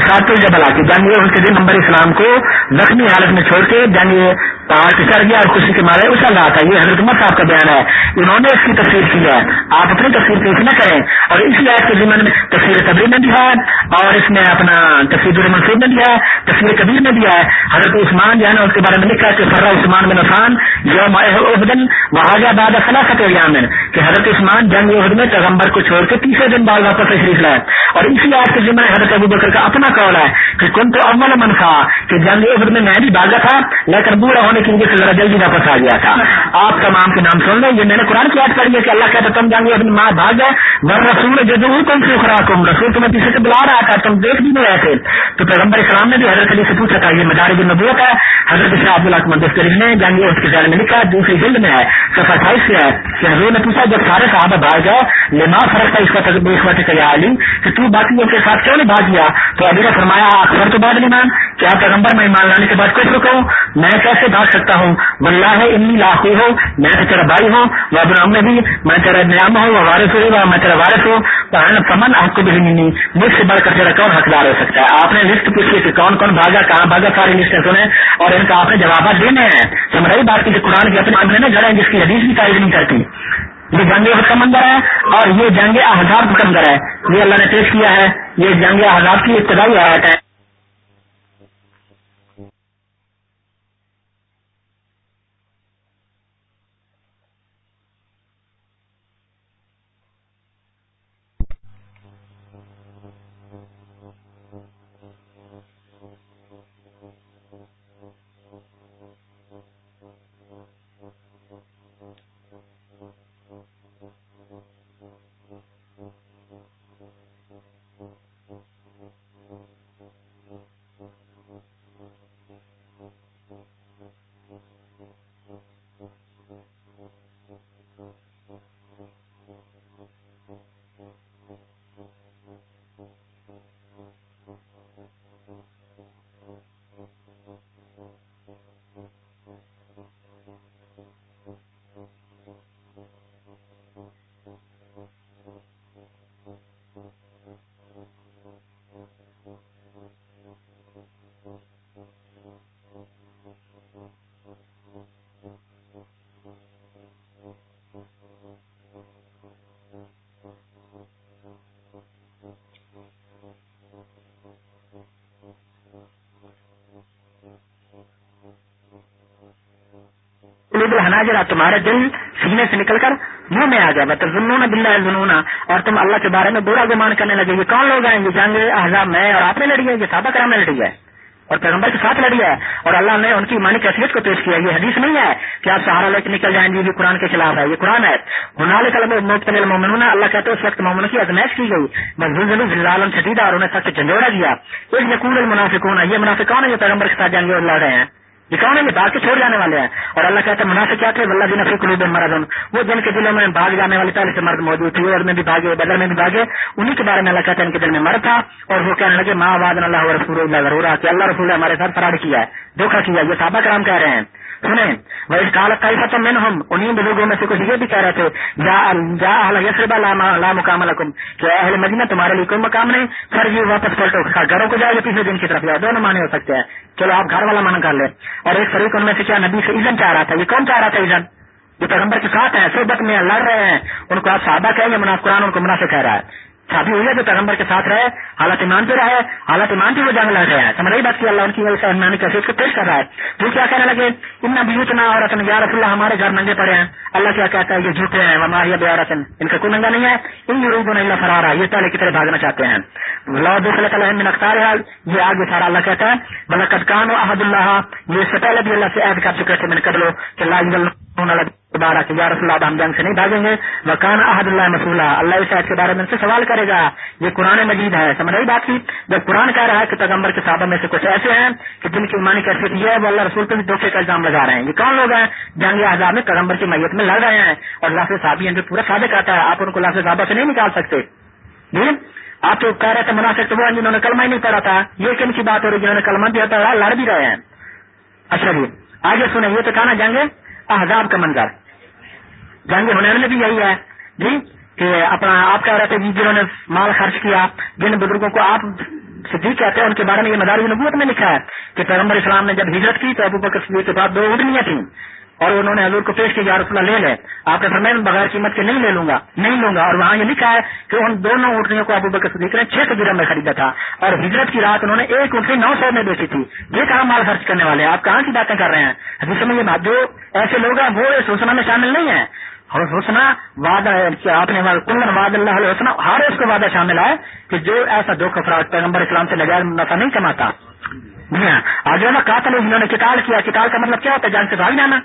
فرق جب کی جنگ ان کے دن نمبر اسلام کو زخمی حالت میں چھوڑ کے جنگ پہاڑ سے گیا اور خوشی کے مارے اچھل رہا تھا یہ حضرت عمر صاحب کا بیان ہے۔ انہوں نے اس کی تصویر کی ہے۔ آپ اپنی تصویر پیش نہ کریں۔ اور اس لیے کے ذمن میں تصویر تبری میں بھی ہے اور اس میں اپنا تصویر منصوب میں بھی ہے تصویر کبیر میں بھی ہے۔ حضرت عثمان جو ہے نا اس کے بارے میں لکھا ہے کہ فرا عثمان بن عفان یوم عہدن وہاجہ باد خلاصت یامن کہ حضرت عثمان جنگ عہد میں پیغمبر کو چھوڑ کے تیسرے دن بعد واپس تشریف لائے۔ اور اسی آج کے ذمہ حضرت ابو بکر کا اپنا قول ہے کہ کن تو اول من تھا کہ جنگ عہد میں میں بھی بھاگا تھا، لیکن بوڑھا ہونے کی وجہ سے ذرا جلدی واپس آ گیا تھا۔ آپ تمام کے نام سن لیں، یہ میں نے قرآن کی یاد پڑھی ہے کہ اللہ کہتا تم جنگ عہد میں ماں بھاگ گئے ور رسول جو کون سی خوراک ہوں رسول تمہیں پیچھے سے بلا رہا تھا، تم دیکھ بھی نہیں رہے تھے۔ تو پیغمبر اسلام نے بھی حضرت علی سے پوچھا تھا، یہ مدارج النبوت ہے؟ حضرت شاہ عبد الحمد کریم نے جنگ عہد کے بارے میں لکھا، دوسری جلد میں ہے سفر اٹھائیس سے ہے۔ کہ حضور نے پوچھا، جب سارے صحابہ بھاگ گئے لما فرق تھا اس کا تجربہ کیا علی کہ تو باقیوں کے ساتھ کیوں نہیں بھاگ گیا؟ تو ابھی نے فرمایا اکثر تو بعد نہیں مان کیا پیغمبر میں ایمان لانے کے بعد کچھ رکو، میں کیسے بھاگ سکتا ہوں؟ واللہ ہے انی لاخو ہو، میں تو تیرا بھائی ہوں، وہ ابن بھی میں تیرا نعم ہوں، وہ وارث ہوں میں تیرا وارث ہوں۔ پمن آپ کو بھی نہیں مجھ سے بڑھ کر تیرا کون حقدار ہو سکتا ہے؟ آپ نے لسٹ پوچھی کہ کون کون بھاگا، کہاں بھاگا؟ ساری لسٹ سنے اور ان کا آپ نے جوابات دینے ہیں۔ تو رہی بات کی قرآن کی اپنے نے جڑے جس کی حدیث بھی تعریف نہیں کرتی۔ یہ جنگ کا منظر ہے اور یہ جنگ احزاب کا منظر ہے۔ یہ اللہ نے پیش کیا ہے۔ یہ جنگ احزاب کی ابتدائی آیت ہے۔ قلوب الحناجر تمہارے دل سینے سے نکل کر منہ میں آ گیا بتا ظلم بلّہ ظلم اور تم اللہ کے بارے میں برا گمان کرنے لگے۔ یہ کون لوگ ہیں؟ یہ جنگ احزاب میں اور آپ نے لڑی ہے، یہ صحابہ کرام نے لڑی ہے اور پیغمبر کے ساتھ لڑی ہے اور اللہ نے ان کی ایمانی کیفیت کو پیش کیا۔ یہ حدیث نہیں ہے کہ آپ سہارا لے کے نکل جائیں گے، یہ قرآن کے خلاف ہے، یہ قرآن ہے۔ ہنال مبتل مومن اللہ کہتے ہیں اس وقت مومن کی ازمائش کی گئی۔ مزدور عالم اور انہیں سخت جھنجھوڑا دیا۔ ایک یقون المنافقون ہے یہ منافقون ہے یہ پیغمبر کے ساتھ جائیں گے اور لڑ رہے ہیں۔ یہ یہ باغ کے چھوڑ جانے والے ہیں۔ اور اللہ کہتے ہیں منافع کیا تھے؟ اللہ دین قلوب مرض۔ وہ جن کے دلوں میں بھاگ جانے والے پہلے سے مرد موجود تھے اور میں بھی بھاگے بدر میں بھی بھاگے انہیں کے بارے میں اللہ کہتے ہیں ان کے دل میں مرد تھا۔ اور وہ کہنے لگے ماں واد اللہ رسول اللہ ضرور کہ اللہ رسول ہمارے ساتھ فراڈ کیا ہے، دھوکہ کیا یہ صحابہ کرام کہہ رہے ہیں۔ سنیں وہ کال کا فتم ہم انہیں بزرگوں میں سے کچھ یہ بھی کہہ رہے تھے جا جا یسربا لا مقام لکم، کہ اہل مدینہ، تمہارے لیے کوئی مقام نہیں سر یہ واپس پلٹو گھروں کو جائے تیسرے دن کی طرف جاؤ، دونوں مانے ہو سکتے ہیں۔ چلو آپ گھر والا من کر لیں۔ اور ایک فریق ان میں سے کیا، نبی سے ایزن چاہ رہا تھا؟ یہ کون چاہ رہا تھا ایزن؟ یہ پیغمبر کے ساتھ ہے صحبت میں لڑ رہے ہیں۔ ان کو آپ صحابہ کہیں گے مناف قرآن ان کو منافع کہہ رہا ہے۔ شادی ہوئی ہے جو پیغمبر کے ساتھ رہے حالت ایمان پہ رہے حالت ایمان پہ وہ جنگ لڑ رہے ہیں۔ سمجھ رہی بات کی، اللہ ان کی وجہ سے کیسے اس کو پیش کر رہا ہے۔ تو کیا کہنے لگے؟ ان بیوتنا اور رسن یا رسول اللہ، ہمارے گھر ننگے پڑے ہیں۔ اللہ کیا کہتا ہے؟ یہ جھوٹے ہیں۔ وما بے رسن ان کا کوئی ننگا نہیں ہے۔ ان یوروب اللہ فرار ہے یہ پہلے کی طرح بھاگنا چاہتے ہیں۔ اللہ صلی اللہ اختار ہے یہ آگے سارا اللہ کہتا ہے۔ بلکت کان و احد اللہ یہ اس سے پہلے بھی اللہ سے عید کر چکے تھے۔ میں نے کر لو کہ اللہ دوبارہ کہ یا رسول اللہ ہم جنگ سے نہیں بھاگیں گے۔ وکان احد اللہ مسولہ اللہ اس کے بارے میں ان سے سوال کرے گا۔ یہ قرآن مجید ہے۔ سمجھ رہی بات کی؟ جب قرآن کہہ رہا ہے کہ پیغمبر کے صحابہ میں سے کچھ ایسے ہیں کہ جن کی ایمانی کیفیت یہ ہے، وہ اللہ رسول پہ بھی دھوکے کا الزام لگا رہے ہیں۔ یہ کون لوگ ہیں؟ جنگ احزاب میں پیغمبر کی میت میں لڑ رہے ہیں۔ اور اللہ صحابی ہیں جو پورا صادق آتا ہے۔ آپ ان کو اللہ صحابہ سے نہیں نکال سکتے۔ جی؟ آپ تو کہہ رہے تھے مناسب تو وہ جنہوں نے کلمہ ہی نہیں پڑھا تھا۔ یہ کن کی بات ہو رہی جنہوں نے کلمہ بھی ہوتا ہے لڑ بھی رہے ہیں۔ اچھا جی آگے سنیں۔ یہ تو کہنا جنگ احزاب کا منظر۔ جنگ ہنر میں بھی یہی ہے۔ جی کہ اپنا آپ کہہ رہے تھے جی جنہوں نے مال خرچ کیا، جن بزرگوں کو آپ صدیق کہتے ہیں، ان کے بارے میں یہ مداری نبوت میں لکھا ہے کہ پیغمبر اسلام نے جب ہجرت کی تو ابو بکر صدیق کے بعد دو اٹھنیاں تھیں اور انہوں نے حضور کو پیش کیا رسول اللہ، لے لے۔ آپ نے فرمایا بغیر قیمت کے نہیں لے لوں گا، نہیں لوں گا۔ اور وہاں یہ لکھا ہے کہ ان دونوں اٹھنیوں کو ابو بکر صدیق نے چھ سو درم میں خریدا تھا اور ہجرت کی رات انہوں نے ایک اٹھنی نو سو میں بیچی تھی۔ یہ کہاں مال خرچ کرنے والے آپ کہاں کی باتیں کر رہے ہیں؟ حدیث میں یہ جو ایسے لوگ ہیں، وہ اس حوصلہ میں شامل نہیں ہے حسنا وعدہ آپ نے کلن وعد اللہ علیہ حسنا ہر اس کو وعدہ شامل ہے کہ جو ایسا دو افراد پیغمبر اسلام سے نجائز نفع نہیں کماتا۔ آج نا قاتل جنہوں نے کتاب کیا کتاب کا مطلب کیا ہوتا ہے؟ جان سے بھاگ جانا۔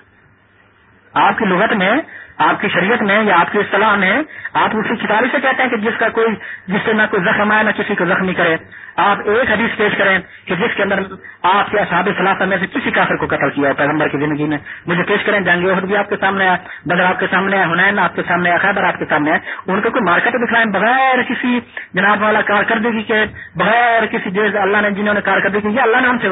آپ کی لغت میں آپ کی شریعت میں یا آپ کی اصطلاح میں آپ اسی کتابی سے کہتے ہیں کہ جس کا کوئی جس سے نہ کوئی زخم آئے، نہ کسی کو زخمی کرے۔ آپ ایک حدیث پیش کریں کہ جس کے اندر آپ کے اصحاب صلاح میں سے کسی کافر کو قتل کیا پیغمبر کی زندگی میں مجھے پیش کریں، جنگ عہد بھی آپ کے سامنے ہے بدر آپ کے سامنے ہے حنین آپ کے سامنے ہے خیبر آپ کے سامنے ہے ان کو کوئی مارکیٹ دکھائیں بغیر کسی جناب والا کارکردگی کے، بغیر کسی جیز اللہ نے جنہوں نے کارکردگی کی اللہ نے ہم سے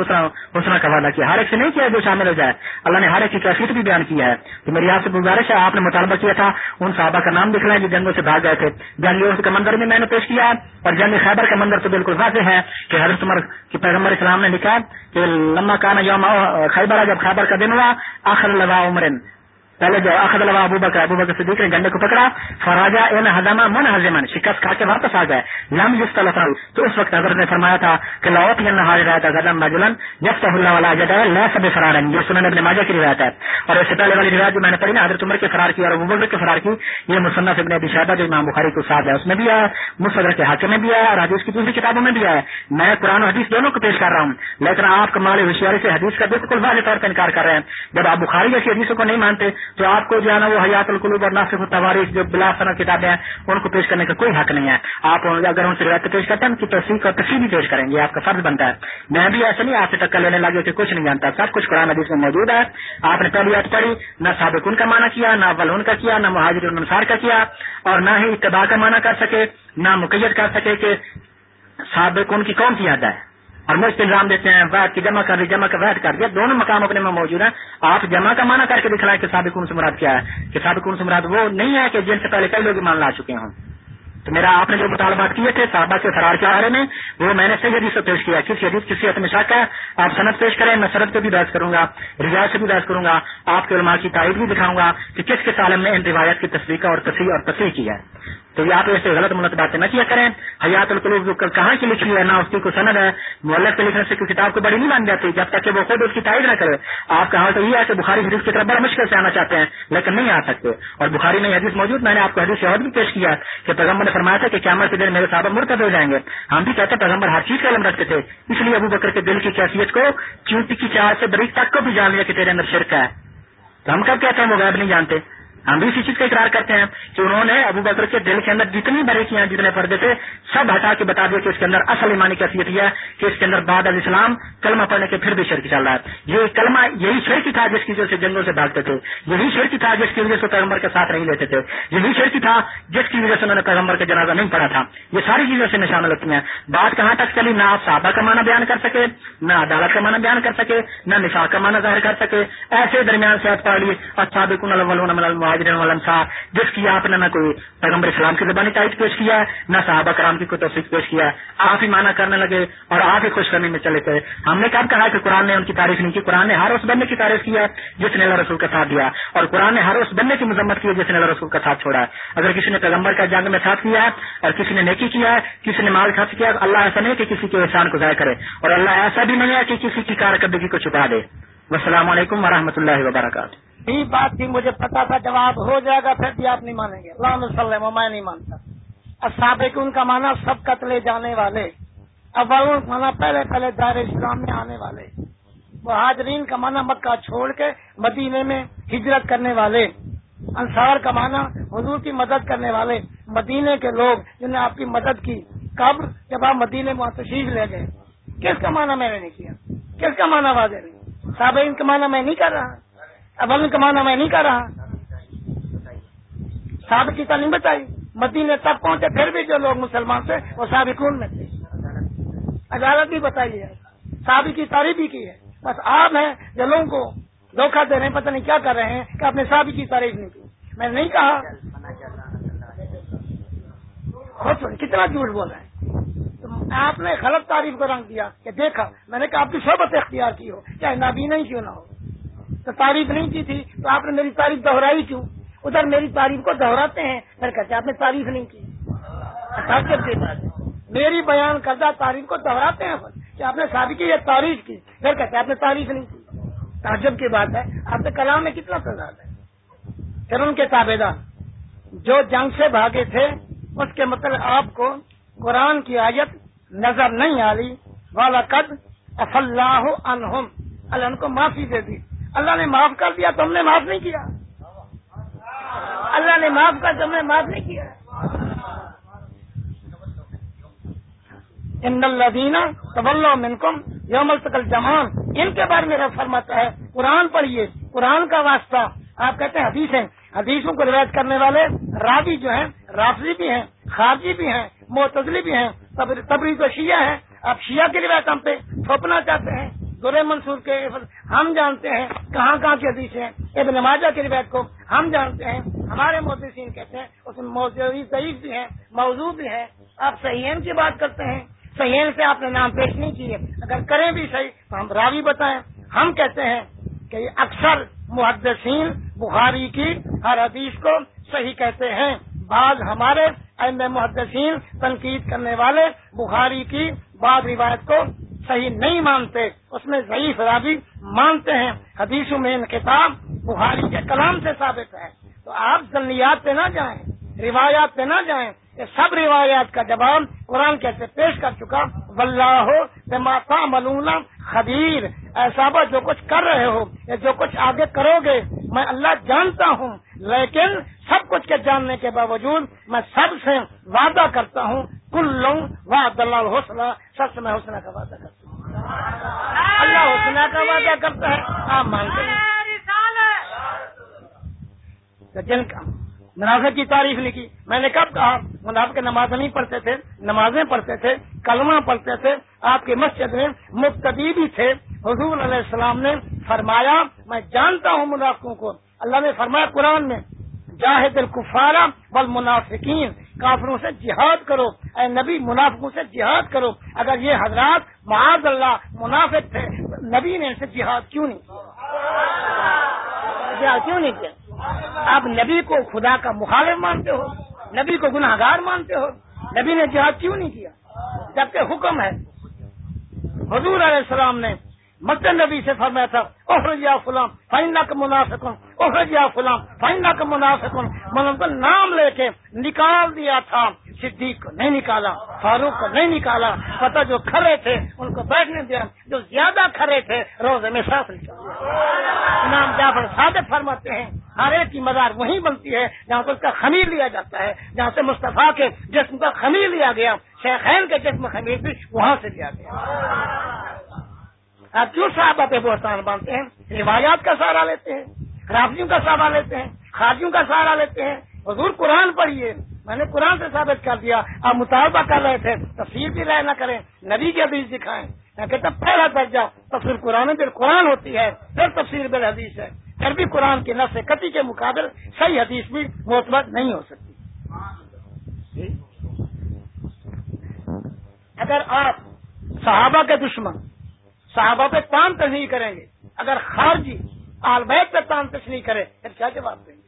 حسنا کا وعدہ کیا۔ ہر ایک سے نہیں کیا جو شامل ہو جائے۔ اللہ نے ہر ایک کی کیفیت بھی بیان کیا ہے۔ تو میری آپ سے گزارش ہے، آپ نے مطالبہ کیا تھا، ان صحابہ کا نام دکھ جو جنگوں سے بھاگ گئے تھے۔ جنگ عہد کے منظر میں میں نے پیش کیا اور جنگ خیبر کا منظر تو بالکل واضح ہے کہ حضرت عمر کی پیغمبر اسلام نے لکھا کہ لمبا کانا یوم خیبر، جب خیبر کا دن ہوا، آخر لگا عمرن۔ پہلے جو اخذ اللہ ابو بکر ابو بکر صدیق نے گنڈے کو پکڑا، فراجا ان ہزامہ من ہزمن شکست کھا کے واپس آ گئے، لم جس طلب تو اس وقت حضرت نے فرمایا تھا کہ لوت یہ نہ رہا تھا غدم رجلن جب اللہ والا جدا لا سب فرارن یہ سنن ابن ماجہ کی روایت ہے۔ اور اس سے پہلے والی روایت جو میں نے پڑھی نا، حضرت عمر کے فرار کی اور ابو بکر کے فرار کی، یہ مصنف ابن ابی شہبہ جو امام بخاری کو ساتھ ہے، اس میں بھی ہے مصدر کے حاکم میں بھی ہے، اور حدیث کی دوسری کتابوں میں بھی ہے۔ میں قرآن و حدیث دونوں کو پیش کر رہا ہوں، لیکن آپ کمال ہوشیاری سے حدیث کا بالکل واضح طور پر انکار کر رہے ہیں۔ جب آپ بخاری جیسی حدیثوں کو نہیں مانتے تو آپ کو جو ہے نا وہ حیات القلوب اور ناصف التوارث جو بلا صنعت کتابیں ہیں، ان کو پیش کرنے کا کوئی حق نہیں ہے۔ آپ اگر ان سے روایت پیش کرتے ہیں، ان کی تصویر اور تفصیل بھی پیش کریں گے، آپ کا فرض بنتا ہے۔ میں بھی ایسا نہیں، آپ سے ٹکر لینے لگے کہ کچھ نہیں جانتا۔ سب کچھ قرآن حدیث میں موجود ہے۔ آپ نے پہلی بات پڑھی، نہ سابق ان کا معنی کیا، نہ ولون کا کیا، نہ مہاجر النصار کا کیا، اور نہ ہی اتباع کا معنی کر سکے، نہ مقید کر سکے کہ سابق ان کی کون سی یاد ہے۔ اور مجھ الزام دیتے ہیں وید کی جمع کر دی جمع کا وید کر دیا۔ دونوں مقام اپنے میں موجود ہیں۔ آپ جمع کا مانا کر کے دکھلائیں کہ سابق سے مراد کیا ہے۔ کہ سابق سے مراد وہ نہیں ہے کہ جن سے پہلے کئی لوگ مان لا چکے ہوں۔ تو میرا، آپ نے جو مطالبات کیے تھے، صحابہ کے فرار کے بارے میں، وہ میں نے صحیح حدیث سے پیش کیا کسی حدیث کسی حد میں شک ہے۔ آپ صنعت پیش کریں، میں سرد پہ بھی بحث کروں گا ریاض سے بھی بحث کروں گا۔ آپ کے علماء کی تائید بھی دکھاؤں گا کہ کس کے سالم میں ان روایت کی تصویر اور تصویر اور تصویر کی ہے۔ تو یہ آپ ایسے غلط ملت باتیں نہ کیا کریں۔ حیات القلوب کہاں کی لکھی ہے، نہ اس کی کوئی سند ہے۔ مولت کے لکھنے سے کوئی کتاب کو بڑی نہیں مان جاتی جب تک کہ وہ خود اس کی تائید نہ کرے۔ آپ کا حال تو یہ ہے کہ بخاری حدیث کی طرف بڑا مشکل سے آنا چاہتے ہیں، لیکن نہیں آ سکتے۔ اور بخاری میں حدیث موجود، میں نے آپ کو حدیث عہد بھی پیش کیا کہ پیغمبر نے فرمایا تھا کہ قیامت کے دن میرے صاحب مرتب ہو جائیں گے۔ ہم بھی کہتے ہیں پیغمبر ہر چیز کا علم رکھتے تھے، اس لیے ابو بکر کے دل کی کیفیت کو، چونٹی کی چار سے بریک تک کو بھی جان لیا کہ تیرے اندر شرک ہے۔ تو ہم کب کہتے ہیں وہ غائب نہیں جانتے؟ ہم بھی اسی چیز کا اقرار کرتے ہیں کہ انہوں نے ابو بکر کے دل کے اندر جتنی بریکیاں جتنے پردے تھے، سب ہٹا کے بتا دیا کہ اس کے اندر اصل ایمانی کیفیت یہ ہے کہ اس کے اندر بعد الاسلام کلمہ پڑھنے کے پھر بھی شرک چل رہا ہے۔ یہ کلمہ، یہی شرک تھا جس کی وجہ سے جنگوں سے بھاگتے تھے۔ یہی شرک تھا جس کی وجہ سے پیغمبر کے ساتھ نہیں لیتے تھے۔ یہی شرک تھا جس کی وجہ سے انہوں نے پیغمبر کا جنازہ نہیں پڑھا تھا۔ یہ ساری چیزیں سے نشان ہوتی ہیں۔ بات کہاں تک چلی؟ نہ آپ صحابہ کا معنی بیان کر سکے، نہ عدالت کا معنی بیان کر سکے، نہ نفاق کا معنی ظاہر کر سکے۔ ایسے درمیان سے پڑھ لی اچھا بالکل جس کی آپ نے نہ کوئی پیغمبر اسلام کی زبانی ٹائٹ پیش کیا ہے نہ صحابہ کرام کی کوئی توفیق پیش کیا ہے آپ ہی مانا کرنے لگے اور آپ ہی خوش کرنے میں چلے تھے ہم نے کب کہا کہ قرآن نے ان کی تعریف نہیں کی؟ قرآن نے ہر اس بندے کی تعریف کیا جس نے اللہ رسول کا ساتھ دیا، اور قرآن نے ہر اس بندے کی مذمت کی جس نے اللہ رسول کا ساتھ چھوڑا۔ ہے اگر کسی نے پیغمبر کا جنگ میں ساتھ کیا ہے اور کسی نے نیکی کیا ہے کسی نے مال خرچ کیا، اللہ ایسا نہیں کہ کسی کے احسان کو ضائع کرے، اور اللہ ایسا بھی نہیں ہے کہ کسی کی کارکردگی کو چھپا دے۔ السلام علیکم ورحمۃ اللہ وبرکاتہ۔ بھی بات تھی مجھے پتا تھا، جواب ہو جائے گا، پھر بھی آپ نہیں مانیں گے۔ اللہ وسلم میں نہیں مانتا۔ اب سابق ان کا مانا سب قتلے جانے والے۔ اب مانا پہلے پہلے دائر اسلام میں آنے والے۔ بہادرین کا مانا مکہ چھوڑ کے مدینے میں ہجرت کرنے والے۔ انصار کا مانا حضور کی مدد کرنے والے۔ مدینے کے لوگ جنہوں نے آپ کی مدد کی۔ کب جب آپ مدینے میں تشریف لے گئے۔ کس کا مانا میں نے نہیں کیا؟ کس کا مانا واضح نہیں؟ صابئین کا مانا میں نہیں کر رہا۔ اب ان کمانا میں نہیں کر رہا۔ سابق کی تعلیم بتائی۔ مدینے تب پہنچے پھر بھی جو لوگ مسلمان تھے وہ سابقون میں تھے۔ عدالت بھی بتائی ہے۔ سابق کی تعریف بھی کی ہے۔ بس آپ ہیں جو لوگوں کو دھوکھا دے رہے ہیں پتہ نہیں کیا کر رہے ہیں کہ اپنے سابق کی تعریف نہیں کی۔ میں نے نہیں کہا۔ کتنا جھوٹ بول رہے ہیں؟ آپ نے غلط تعریف کو رنگ دیا کہ دیکھا میں نے کہا آپ کی صحبت اختیار کی ہو۔ چاہے نابینا ہی کیوں نہ ہو۔ تو تعریف نہیں کی تھی تو آپ نے میری تعریف دہرائی کیوں؟ ادھر میری تعریف کو دہراتے ہیں۔ پھر کہتے جی، آپ نے تعریف نہیں کی۔ اچھا، کے بعد میری بیان کردہ تعریف کو دہراتے ہیں کہ آپ نے شادی کی یہ تعریف کی۔ پھر کہتے جی، آپ نے تعریف نہیں کی۔ تعجب کی بات ہے۔ آپ کے کلام میں کتنا تعداد ہے؟ پھر ان کے تابے جو جنگ سے بھاگے تھے، اس کے مطلب آپ کو قرآن کی آیت نظر نہیں آ رہی۔ والا قد افلاح انہم اللہ ان کو معافی دے دی۔ اللہ نے معاف کر دیا تم نے معاف نہیں کیا۔ اللہ نے معاف کر تم نے معاف نہیں کیا۔ ان الدینہ طبل منکم یوم التقل جمان ان کے بارے میں فرماتا ہے، قرآن پڑھیے۔ قرآن کا واسطہ۔ آپ کہتے ہیں حدیث ہیں حدیثوں کو روایت کرنے والے راوی جو ہیں، رافضی بھی ہیں، خارجی بھی ہیں، معتزلی بھی ہیں۔ تبری تو شیعہ ہیں۔ آپ شیعہ کی روایت ہم پہ تھوپنا چاہتے ہیں۔ دورے منصور کے ہم جانتے ہیں کہاں کہاں کی حدیث ہیں، ابن ماجہ کی روایت کو ہم جانتے ہیں، ہمارے محدثین کہتے ہیں، اس میں موضوعی ضعیف بھی ہیں، موضوع بھی ہیں۔ آپ صحیح کی بات کرتے ہیں صحیح سے آپ نے نام پیش نہیں کیے۔ اگر کریں بھی صحیح تو ہم راوی بتائیں۔ ہم کہتے ہیں کہ اکثر محدثین بخاری کی ہر حدیث کو صحیح کہتے ہیں۔ بعض ہمارے اہم محدثین تنقید کرنے والے بخاری کی بعض روایت کو صحیح نہیں مانتے، اس میں ضعیف راوی مانتے ہیں۔ حدیثوں میں ان کتاب بخاری کے کلام سے ثابت ہے۔ تو آپ ضلیات پہ نہ جائیں، روایات پہ نہ جائیں، یہ سب روایات کا جواب قرآن کیسے پیش کر چکا۔ ہو ملون خبیر۔ ایسا جو کچھ کر رہے ہو، یا جو کچھ آگے کرو گے، میں اللہ جانتا ہوں۔ لیکن سب کچھ کے جاننے کے باوجود میں سب سے وعدہ کرتا ہوں۔ کل لوں وعد اللہ حوصلہ سب سے میں حوصلہ کا وعدہ کرتا ہوں۔ اللہ حوصلہ کا وعدہ کرتا ہے، آپ مانتے ہیں۔ جن کا منافع کی تعریف لکھی میں نے کب کہا منافع کے نماز نہیں پڑھتے تھے، نمازیں پڑھتے تھے، کلمہ پڑھتے تھے، آپ کی مسجد میں مفتدی بھی تھے۔ حضور علیہ السلام نے فرمایا، میں جانتا ہوں منافقوں کو۔ اللہ نے فرمایا قرآن میں جاہد الکفارہ بل منافقین کافروں سے جہاد کرو، اے نبی منافقوں سے جہاد کرو۔ اگر یہ حضرات معاذ اللہ منافق تھے، نبی نے ان سے جہاد کیوں نہیں کیا؟ کیوں نہیں کیا؟ آپ نبی کو خدا کا مخالف مانتے ہو، نبی کو گناہ گار مانتے ہو، نبی نے جہاد کیوں نہیں کیا؟ جبکہ حکم ہے۔ حضور علیہ السلام نے مکہ نبی سے فرمایا تھا اخرجیا فلام فائنہ کا منافق اخرجیا فلام فائنہ کا منافق۔ مطلب کا نام لے کے نکال دیا تھا، صدیق کو نہیں نکالا، فاروق کو نہیں نکالا، پتہ جو کھڑے تھے، ان کو بیٹھنے دیا، جو زیادہ کھڑے تھے، روزے میں ساتھ امام جعفر صادق فرماتے ہیں، ہر ایک کی مزار وہیں بنتی ہے، جہاں پر اس کا خمیر لیا جاتا ہے، جہاں سے مصطفیٰ کے جسم کا خمیر لیا گیا، شیخین کے جسم خمیر بھی وہاں سے لیا گیا۔ آپ کیوں صحابہ پہ بہتان باندھتے ہیں، روایات کا سہارا لیتے ہیں رافیوں کا سہارا لیتے ہیں خاجیوں کا سہارا لیتے ہیں۔ حضور قرآن پڑھیے۔ میں نے قرآن سے ثابت کر دیا، آپ مطالبہ کر رہے تھے تفصیل بھی رائے نہ کریں، نبی کی حدیث دکھائیں۔ میں کہتا پہلا درجہ تفصیل قرآن پھر قرآن ہوتی ہے، پھر تفصیل بل حدیث ہے۔ پھر بھی قرآن کی نس کتی کے مقابل صحیح حدیث بھی معتبر نہیں ہو سکتی۔ اگر آپ صحابہ کے دشمن صحابہ پہ تان تشریح کریں گے۔ اگر خارجی آلبیت پہ تان تشریح کرے، پھر کیا جواب دیں گے؟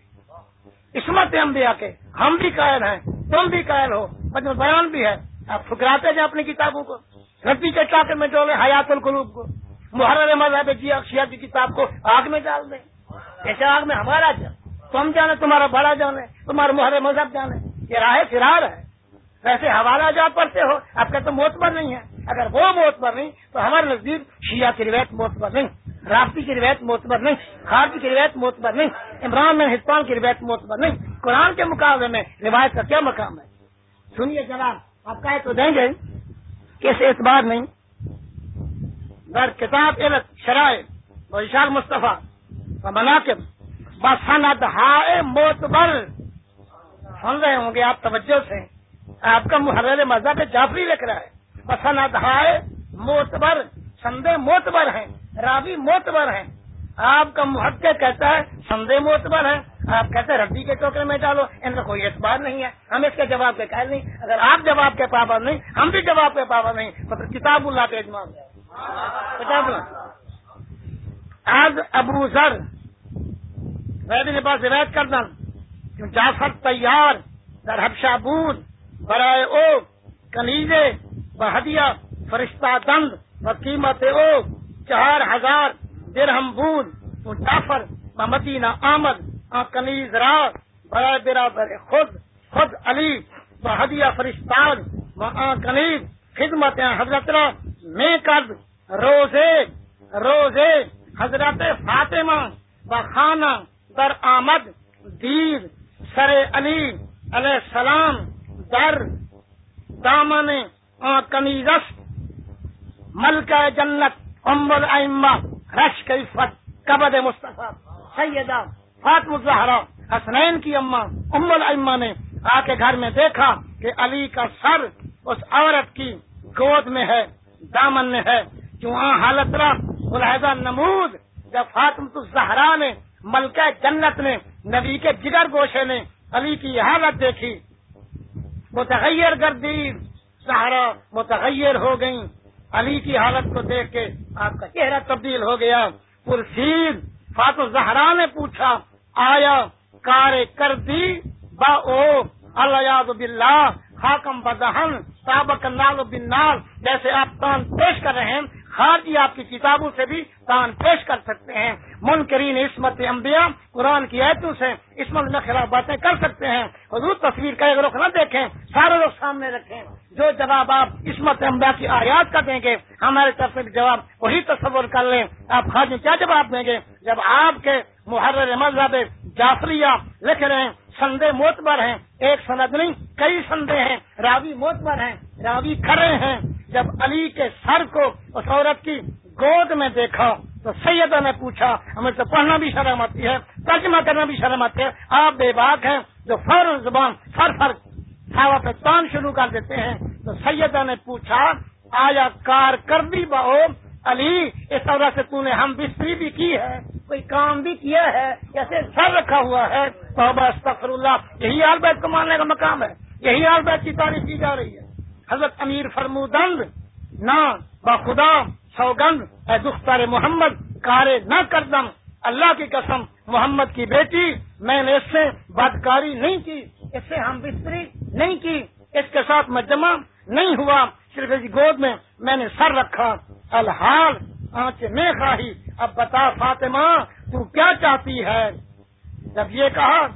عصمت انبیاء کے، ہم بھی قائل ہیں، تم بھی قائل ہو مجھے بیان بھی ہے۔ آپ ٹھکراتے ہیں اپنی کتابوں کو۔ ربی کے چاقے میں ڈولے حیات القلوب کو۔ محرر مذہب جی اکشیا کی کتاب کو آگ میں ڈال دیں۔ ایسے آگ میں؟ ہمارا جان۔ تم جانے، تمہارا بڑا جانے تمہارا محرر مذہب جانے یہ راہ فرار ہے۔ ویسے حوالہ جات پڑھتے ہو آپ کا تو موتبر نہیں ہے۔ اگر وہ موتبر نہیں، تو ہمارے نزدیک شیعہ کی روایت موتبر نہیں رابطی کی روایت موتبر نہیں، خارجی کی روایت موتبر نہیں، عمران میں ہندوستان کی روایت موتبر نہیں۔ قرآن کے مقابلے میں روایت کا کیا مقام ہے؟ سنیے جناب، آپ کہے تو دیں گے کس اعتبار نہیں۔ در کتاب علت، شرائع اشار مصطفیٰ مناقب بسنت ہائے موتبر سن رہے ہوں گے آپ، توجہ سے۔ آپ کا محرر مذہب جعفری لکھ رہا ہے۔ بسنت ہائے موتبر سندے موتبر ہیں۔ راوی موتبر ہیں۔ آپ کا محقق کہتا ہے سندے موتبر ہیں۔ آپ کہتے ہیں ربی کے ٹوکرے میں ڈالو، ان کا کوئی اعتبار نہیں ہے۔ ہم اس کے جواب کے قائل نہیں۔ اگر آپ جواب کے پابند نہیں، ہم بھی جواب کے پابند نہیں۔ تو پھر کتاب اللہ کے اجمان کتاب اللہ۔ آج ابو ذر میں پاس روایت کرنا جعفر تیار در حبشہ بود برائے او کنیزے بہدیا فرشتہ دند و قیمت او چار ہزار درہم بود جعفر مدینہ آمد کنیز را، برائے برابر خود خود علی بہدیا فرشتاد کنیز، خدمت حضرت را، میں کرد روزے روزے، حضرت فاطمہ بخانہ در آمد، دیر، سر علی علیہ السلام در، دامن کنیزس ملکہ جنت، ام العما رش کی فت کبد مصطفیٰ، سیدہ فاطم الزہرا، حسنین کی اما ام العما نے آ کے گھر میں دیکھا کہ علی کا سر اس عورت کی گود میں ہے، دامن میں ہے۔ جو وہاں حالت رہا نمود، جب فاطم الزہرا نے ملکہ جنت نے نبی کے جگر گوشے نے علی کی حالت دیکھی متغیر گردی، سہارا متغیر ہو گئی علی کی حالت کو دیکھ کے آپ کا چہرہ تبدیل ہو گیا۔ پرسید فاتو زہرا نے پوچھا، آیا کار کر دی با او، اللہ باللہ، خاکم بدہن سابق نال بن نال جیسے آپ کان پیش کر رہے ہیں خارجی آپ کی کتابوں سے بھی کان پیش کر سکتے ہیں۔ منکرین عصمت انبیاء قرآن کی ایتوں سے عصمت میں خلاف باتیں کر سکتے ہیں۔ حضور تصویر کا ایک رخ نہ دیکھیں، سارے لوگ سامنے رکھیں۔ جو جواب آپ عصمت انبیاء کی آیات کا دیں گے، ہمارے طرف سے بھی جواب وہی تصور کر لیں۔ آپ خارج میں کیا جواب دیں گے؟ جب آپ کے محرر مذہب جعفریہ لکھ رہے ہیں، سندے موتبر ہیں، ایک سند نہیں، کئی سندے ہیں۔ راوی موتبر ہیں، راوی کھڑے ہیں۔ جب علی کے سر کو اس عورت کی گود میں دیکھا، تو سیدہ نے پوچھا، ہمیں تو پڑھنا بھی شرم آتی ہے، ترجمہ کرنا بھی شرم آتی ہے، آپ بے باک ہیں، جو فر زبان فر فر کھاوا پہ تان شروع کر دیتے ہیں۔ تو سیدہ نے پوچھا، آیا کار کر دی بہو علی، اس عورت سے تو نے ہم بستری بھی کی ہے، کوئی کام بھی کیا ہے جیسے سر رکھا ہوا ہے؟ تو بس اللہ، یہی آل بیت کو ماننے کا مقام ہے، یہی آل بیت کی تعریف کی جا رہی ہے۔ حضرت امیر فرمودند نہ بخدا سوگند، اے دختار محمد، کارے نہ کردم۔ اللہ کی قسم، محمد کی بیٹی، میں نے اس سے بدکاری نہیں کی۔ اس سے ہم بستری نہیں کی۔ اس کے ساتھ میں جمع نہیں ہوا۔ صرف اس گود میں میں نے سر رکھا۔ الحال آنچ میں خواہی۔ اب بتا فاطمہ، تو کیا چاہتی ہے؟ جب یہ کہا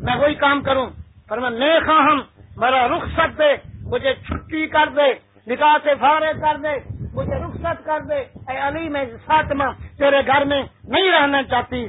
میں وہی کام کروں، پر میں نئے خواہم ہاں میرا رخصت دے، مجھے چھٹی کر دے، نکاح سے فارغ کر دے، مجھے رخصت کر دے۔ اے علی، میں فاطمہ تیرے گھر میں نہیں رہنا چاہتی۔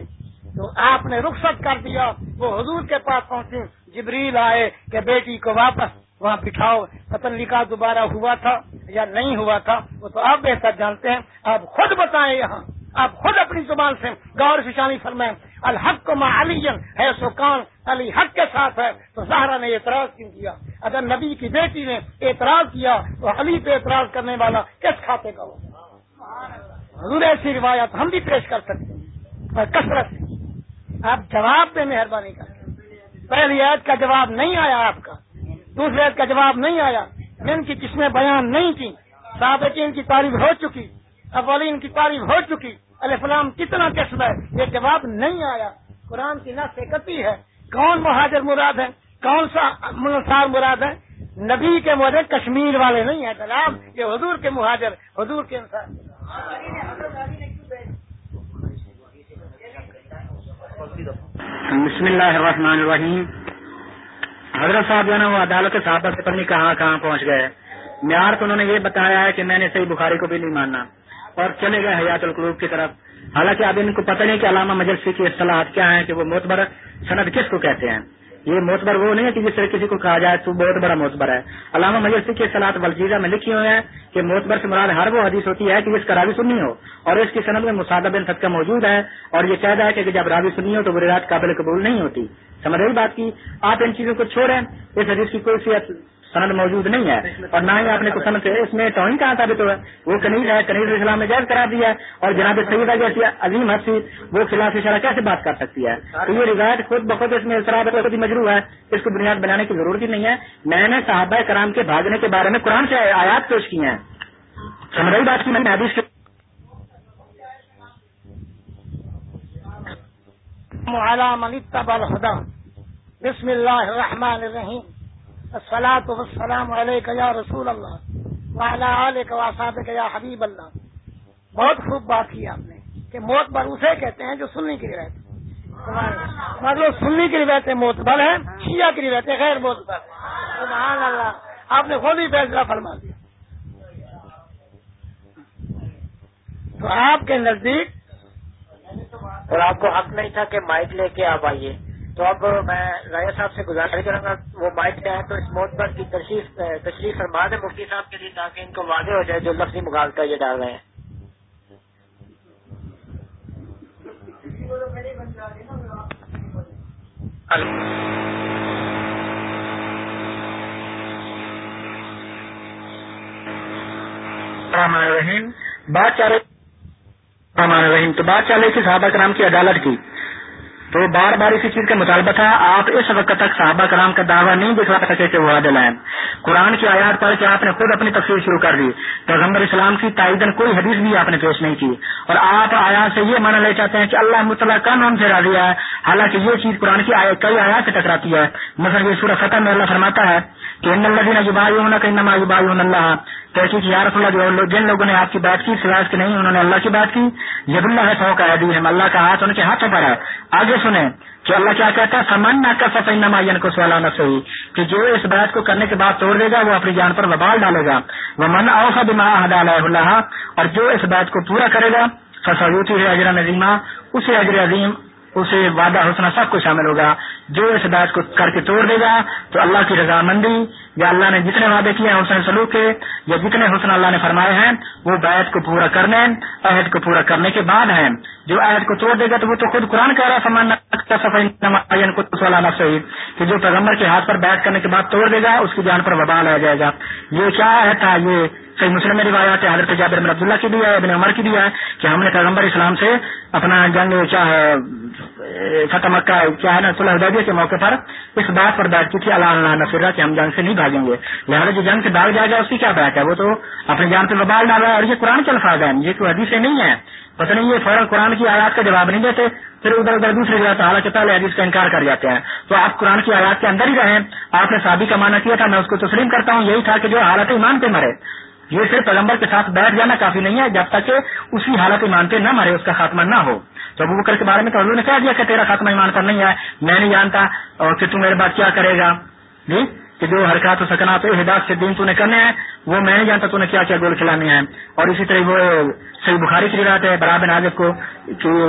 تو آپ نے رخصت کر دیا، وہ حضور کے پاس پہنچے جبریل آئے کہ بیٹی کو واپس وہاں بٹھاؤ۔ پتن لکھا دوبارہ ہوا تھا یا نہیں ہوا تھا، وہ تو آپ بہتر جانتے ہیں۔ آپ خود بتائیں یہاں۔ آپ خود اپنی زبان سے گور سے شامل فرمائیں۔ الحق کو ماں علی ہے سکان علی حق کے ساتھ ہے۔ تو زہرا نے اعتراض کیوں کیا؟ اگر نبی کی بیٹی نے اعتراض کیا تو علی پہ اعتراض کرنے والا کس کھاتے کا حضور، ایسی روایت ہم بھی پیش کر سکتے ہیں۔ اور کثرت سے۔ آپ جواب پہ مہربانی کریں۔ پہلی عید کا جواب نہیں آیا آپ کا۔ دوسرے عید کا جواب نہیں آیا۔ ان کی قسمیں بیان نہیں کی۔ صابقین کی تعریف ہو چکی۔ اولین کی تعریف ہو چکی۔ علیہ السلام کتنا قسم ہے؟ یہ جواب نہیں آیا۔ قرآن کی نہ کتی ہے۔ کون مہاجر مراد ہے؟ کون سا منصار مراد ہے؟ نبی کے مراد کشمیر والے نہیں ہیں۔ جناب، یہ حضور کے مہاجر، حضور کے انسان بسم اللہ الرحمن الرحیم۔ حضرت صاحب جو نا، وہ عدالت صاحب سے پتنی کہاں کہاں پہنچ گئے۔ معیار تو انہوں نے یہ بتایا ہے کہ میں نے صحیح بخاری کو بھی نہیں ماننا۔ اور چلے گئے حیات القلوب کی طرف۔ حالانکہ اب ان کو پتہ نہیں کہ علامہ مجلسی کی اصطلاحات کیا ہیں کہ وہ موتبر سند کس کو کہتے ہیں۔ یہ موتبر وہ نہیں ہے کہ جس طرح کسی کو کہا جائے تو بہت بڑا موتبر ہے۔ علامہ مجلسی کی اصطلاحات ولجیزہ میں لکھی ہوئی ہیں کہ موتبر سے مراد ہر وہ حدیث ہوتی ہے کہ جس کا راوی سننی ہو اور اس کی صنعت میں مسادہ بن صدقہ موجود ہے اور یہ کہہ ہے کہ جب راوی سننی ہو تو وہ روایت قابل قبول نہیں ہوتی۔ سمجھ رہی بات کی؟ آپ ان چیزوں کو چھوڑیں۔ اس حدیث کی کوئی صحت سند موجود نہیں ہے اور نہ ہی آپ نے کچھ سمجھ اس میں توہین کہاں ثابت ہوا ہے؟ وہ کنیز ہے کنیز اسلام نے جائز کرا دیا ہے اور جناب سیدہ جیسی عظیم حسی وہ خلاف اشارہ کیسے بات کر سکتی ہے؟ تو یہ روایت خود بخود اس میں خود ہی مجروح ہے۔ اس کو بنیاد بنانے کی ضرورت ہی نہیں ہے۔ میں نے صحابہ کرام کے بھاگنے کے بارے میں قرآن سے آیات پیش کی ہیں۔ سمجھ بات کی میں نے حدیث بسم اللہ الرحمن الرحیم السلام والسلام علیک یا رسول اللہ وعلا علیک واسعد یا حبیب اللہ بہت خوب بات کی آپ نے کہ موت بر اسے کہتے ہیں جو سننے کی روایت مطلب سننے کی روایت موت بل ہے شیعہ کی روایت غیر موت بل سبحان اللہ، آپ نے خود ہی فیصلہ فرما دیا۔ تو آپ کے نزدیک اور آپ کو حق نہیں تھا کہ مائک لے کے آپ آئیے۔ تو اب میں راجا صاحب سے گزارش کروں گا۔ وہ مائک پہ آئے تو اس موت پر کی تشریف تشریف فرما دیں مفتی صاحب کے لیے تاکہ ان کو واضح ہو جائے جو لفظی مغالطہ یہ ڈال رہے ہیں۔ رحیم بات چال رحیم تو بات چل رہی تھی صحابہ کرام کی عدالت کی۔ تو بار بار اسی چیز کا مطالبہ تھا، آپ اس وقت تک صحابہ کرام کا دعویٰ نہیں دکھا سکے کہ وہ عادل ہیں۔ قرآن کی آیات پڑھ کے آپ نے خود اپنی تفصیل شروع کر دی۔ پیغمبر اسلام کی تائیدن کوئی حدیث بھی آپ نے پیش نہیں کی۔ اور آپ آیات سے یہ مانا لے چاہتے ہیں کہ اللہ مطالعہ کا نام سے راضی ہے۔ حالانکہ یہ چیز قرآن کی کئی آیات سے ٹکراتی ہے۔ مثلا یہ سورہ فتح میں اللہ فرماتا ہے کہ ان اللہ کہ اللہ۔ تحقیق یا رسول اللہ جو جن لوگوں نے آپ کی بات کی سواج کی نہیں، انہوں نے اللہ کی بات کی۔ جب اللہ ہے سو کا عدی ہے اللہ کا ہاتھ ان کے ہاتھ پر ہے۔ آگے سنیں کہ اللہ کیا کہتا ہے؟ سمن نہ کر سفین نمائن کو سوالانہ صحیح کہ جو اس بات کو کرنے کے بعد توڑ دے گا، وہ اپنی جان پر وبال ڈالے گا۔ وہ من اوسا بما اللہ اور جو اس بات کو پورا کرے گا فسعودی ہے اجرا نظیمہ اسے اجر عظیم اسے وعدہ حسنہ سب کو شامل ہوگا۔ جو اس بات کو کر کے توڑ دے گا، تو اللہ کی رضامندی یا اللہ نے جتنے وعدے کیے ہیں حسن سلوک کے، یا جتنے حسن اللہ نے فرمائے ہیں، وہ بیت کو پورا کرنے، عہد کو پورا کرنے کے بعد ہیں۔ جو عہد کو توڑ دے گا، تو وہ تو خود قرآن کہہ رہا سمان صحیح کہ جو پیغمبر کے ہاتھ پر بیت کرنے کے بعد توڑ دے گا، اس کی جان پر وبال آ جائے گا۔ یہ کیا ہے تھا؟ یہ صحیح مسلم میں روایات ہے، حضرت جابر عبداللہ کی بھی ہے، ابن عمر کی بھی ہے، کہ ہم نے پیغمبر اسلام سے اپنا جنگ چاہے فتح مکہ کیا ہے نا صلح حدیبیہ کے موقع پر اس بات پر بات کی تھی، اللہ اللہ نصرہ کہ ہم جنگ سے نہیں بھاگیں گے۔ لہٰذا جو جنگ سے بھاگ جائے گا، اس کی کیا بات ہے؟ وہ تو اپنے جان پہ ببال ڈال رہا ہے اور یہ قرآن کے الفاظ ہیں۔ یہ کوئی حدیث نہیں ہے پتہ نہیں، یہ فوراً قرآن کی آیات کا جواب نہیں دیتے، پھر ادھر ادھر دوسری جگہ حالانکہ پہلے حدیث کا انکار کر جاتے ہیں۔ تو آپ قرآن کی آیات کے اندر ہی رہیں۔ آپ نے شادی کا معنی کیا تھا، میں اس کو تسلیم کرتا ہوں، یہی تھا کہ جو حالت ایمان پہ مرے۔ یہ صرف پیغمبر کے ساتھ بیٹھ جانا کافی نہیں ہے، جب تک کہ اسی حالت ایمان پہ نہ مرے، اس کا خاتمہ نہ ہو۔ تو ابو بکر کے بارے میں تو حضور نے کہہ دیا کہ تیرا خاتمہ ایمان پر نہیں ہے میں نہیں جانتا، اور کہ تم میرے بات کیا کرے گا؟ جی؟ کہ جو حرکات و سکنات ہدایت سے دین تو نے کرنے ہیں، وہ میں نہیں جانتا تو نے کیا کیا گول کھلانے ہیں۔ اور اسی طرح وہ صحیح بخاری کی روایت ہے، برابر نازک کو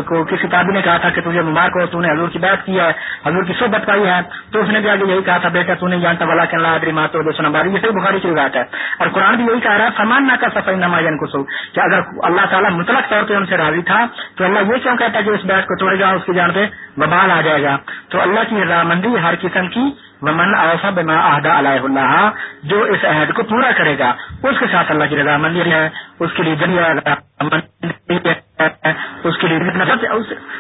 کو کسی تابی نے کہا تھا کہ تجھے مبارک ہو، تو نے حضور کی بات کی ہے، حضور کی صحبت پائی ہے۔ تو اس نے بھی آگے یہی کہا تھا، بیٹا تو نہیں جانتا والا کہ اللہ ادری مات جو سنا باری یہ صحیح بخاری کی روایت ہے۔ اور قرآن بھی یہی کہہ رہا ہے سامان نہ کر سفید نماجن کو سو کہ اگر اللہ تعالیٰ مطلق طور پہ ان سے راضی تھا، تو اللہ یہ کیوں کہتا ہے کہ اس بیٹ کو توڑے گا اس کی جان پہ ببال آ جائے گا۔ تو اللہ کی رضامندی ہر قسم کی ومن آسا بما عہدہ علیہ اللہ جو اس عہد کو پورا کرے گا، اس کے ساتھ اللہ کی رضامندی ہے، اس کے لیے دنیا اس کے لیے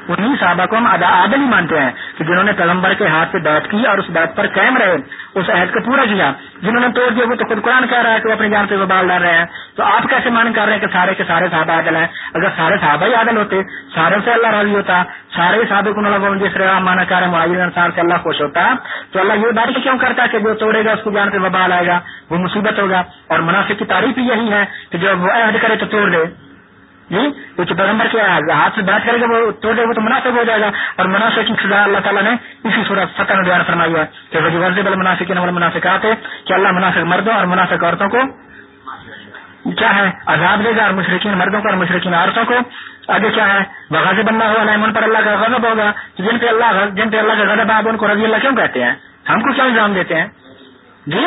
انہیں صحابہ کو ہم عادل ہی مانتے ہیں کہ جنہوں نے پیغمبر کے ہاتھ سے بات کی اور اس بات پر قائم رہے، اس عہد کو پورا کیا۔ جنہوں نے توڑ دیا، وہ تو خود قرآن کہہ رہا ہے کہ وہ اپنی جان پہ بال ڈال رہے ہیں۔ تو آپ کیسے مان کر رہے ہیں کہ سارے کے سارے صحابہ عادل ہیں؟ اگر سارے صحابہ ہی عادل ہوتے سارے سے اللہ راضی ہوتا، سارے صحابے کو نلب جس رہا مانا کر رہے معاذ انسان سے اللہ خوش ہوتا، تو اللہ یہ بات کیوں کرتا کہ جو توڑے گا، اس کو جان پہ ببال آئے گا، وہ مصیبت ہوگا۔ اور منافع کی تعریف یہی ہے کہ جو وہ عہد کرے تو توڑ دے۔ جی کچھ پیغمبر کے ہاتھ سے بات کرے گا، وہ توڑے وہ تو مناسب ہو جائے گا۔ اور مناسب کی سزا اللہ تعالیٰ نے اسی صورت فتح بیان فرمائی ہے کہ وہ ورزے بل مناسب نمبر مناسب آتے کہ اللہ مناسب مردوں اور مناسب عورتوں کو کیا ہے؟ عذاب دے گا اور مشرقین مردوں کو اور مشرقین عورتوں کو۔ آگے کیا ہے؟ بغاز بننا ہوا نئے من پر اللہ کا غضب ہوگا۔ جن پہ اللہ جن پہ اللہ کا غضب آپ ان کو رضی اللہ کیوں کہتے ہیں؟ ہم کو کیا الزام دیتے ہیں؟ جی؟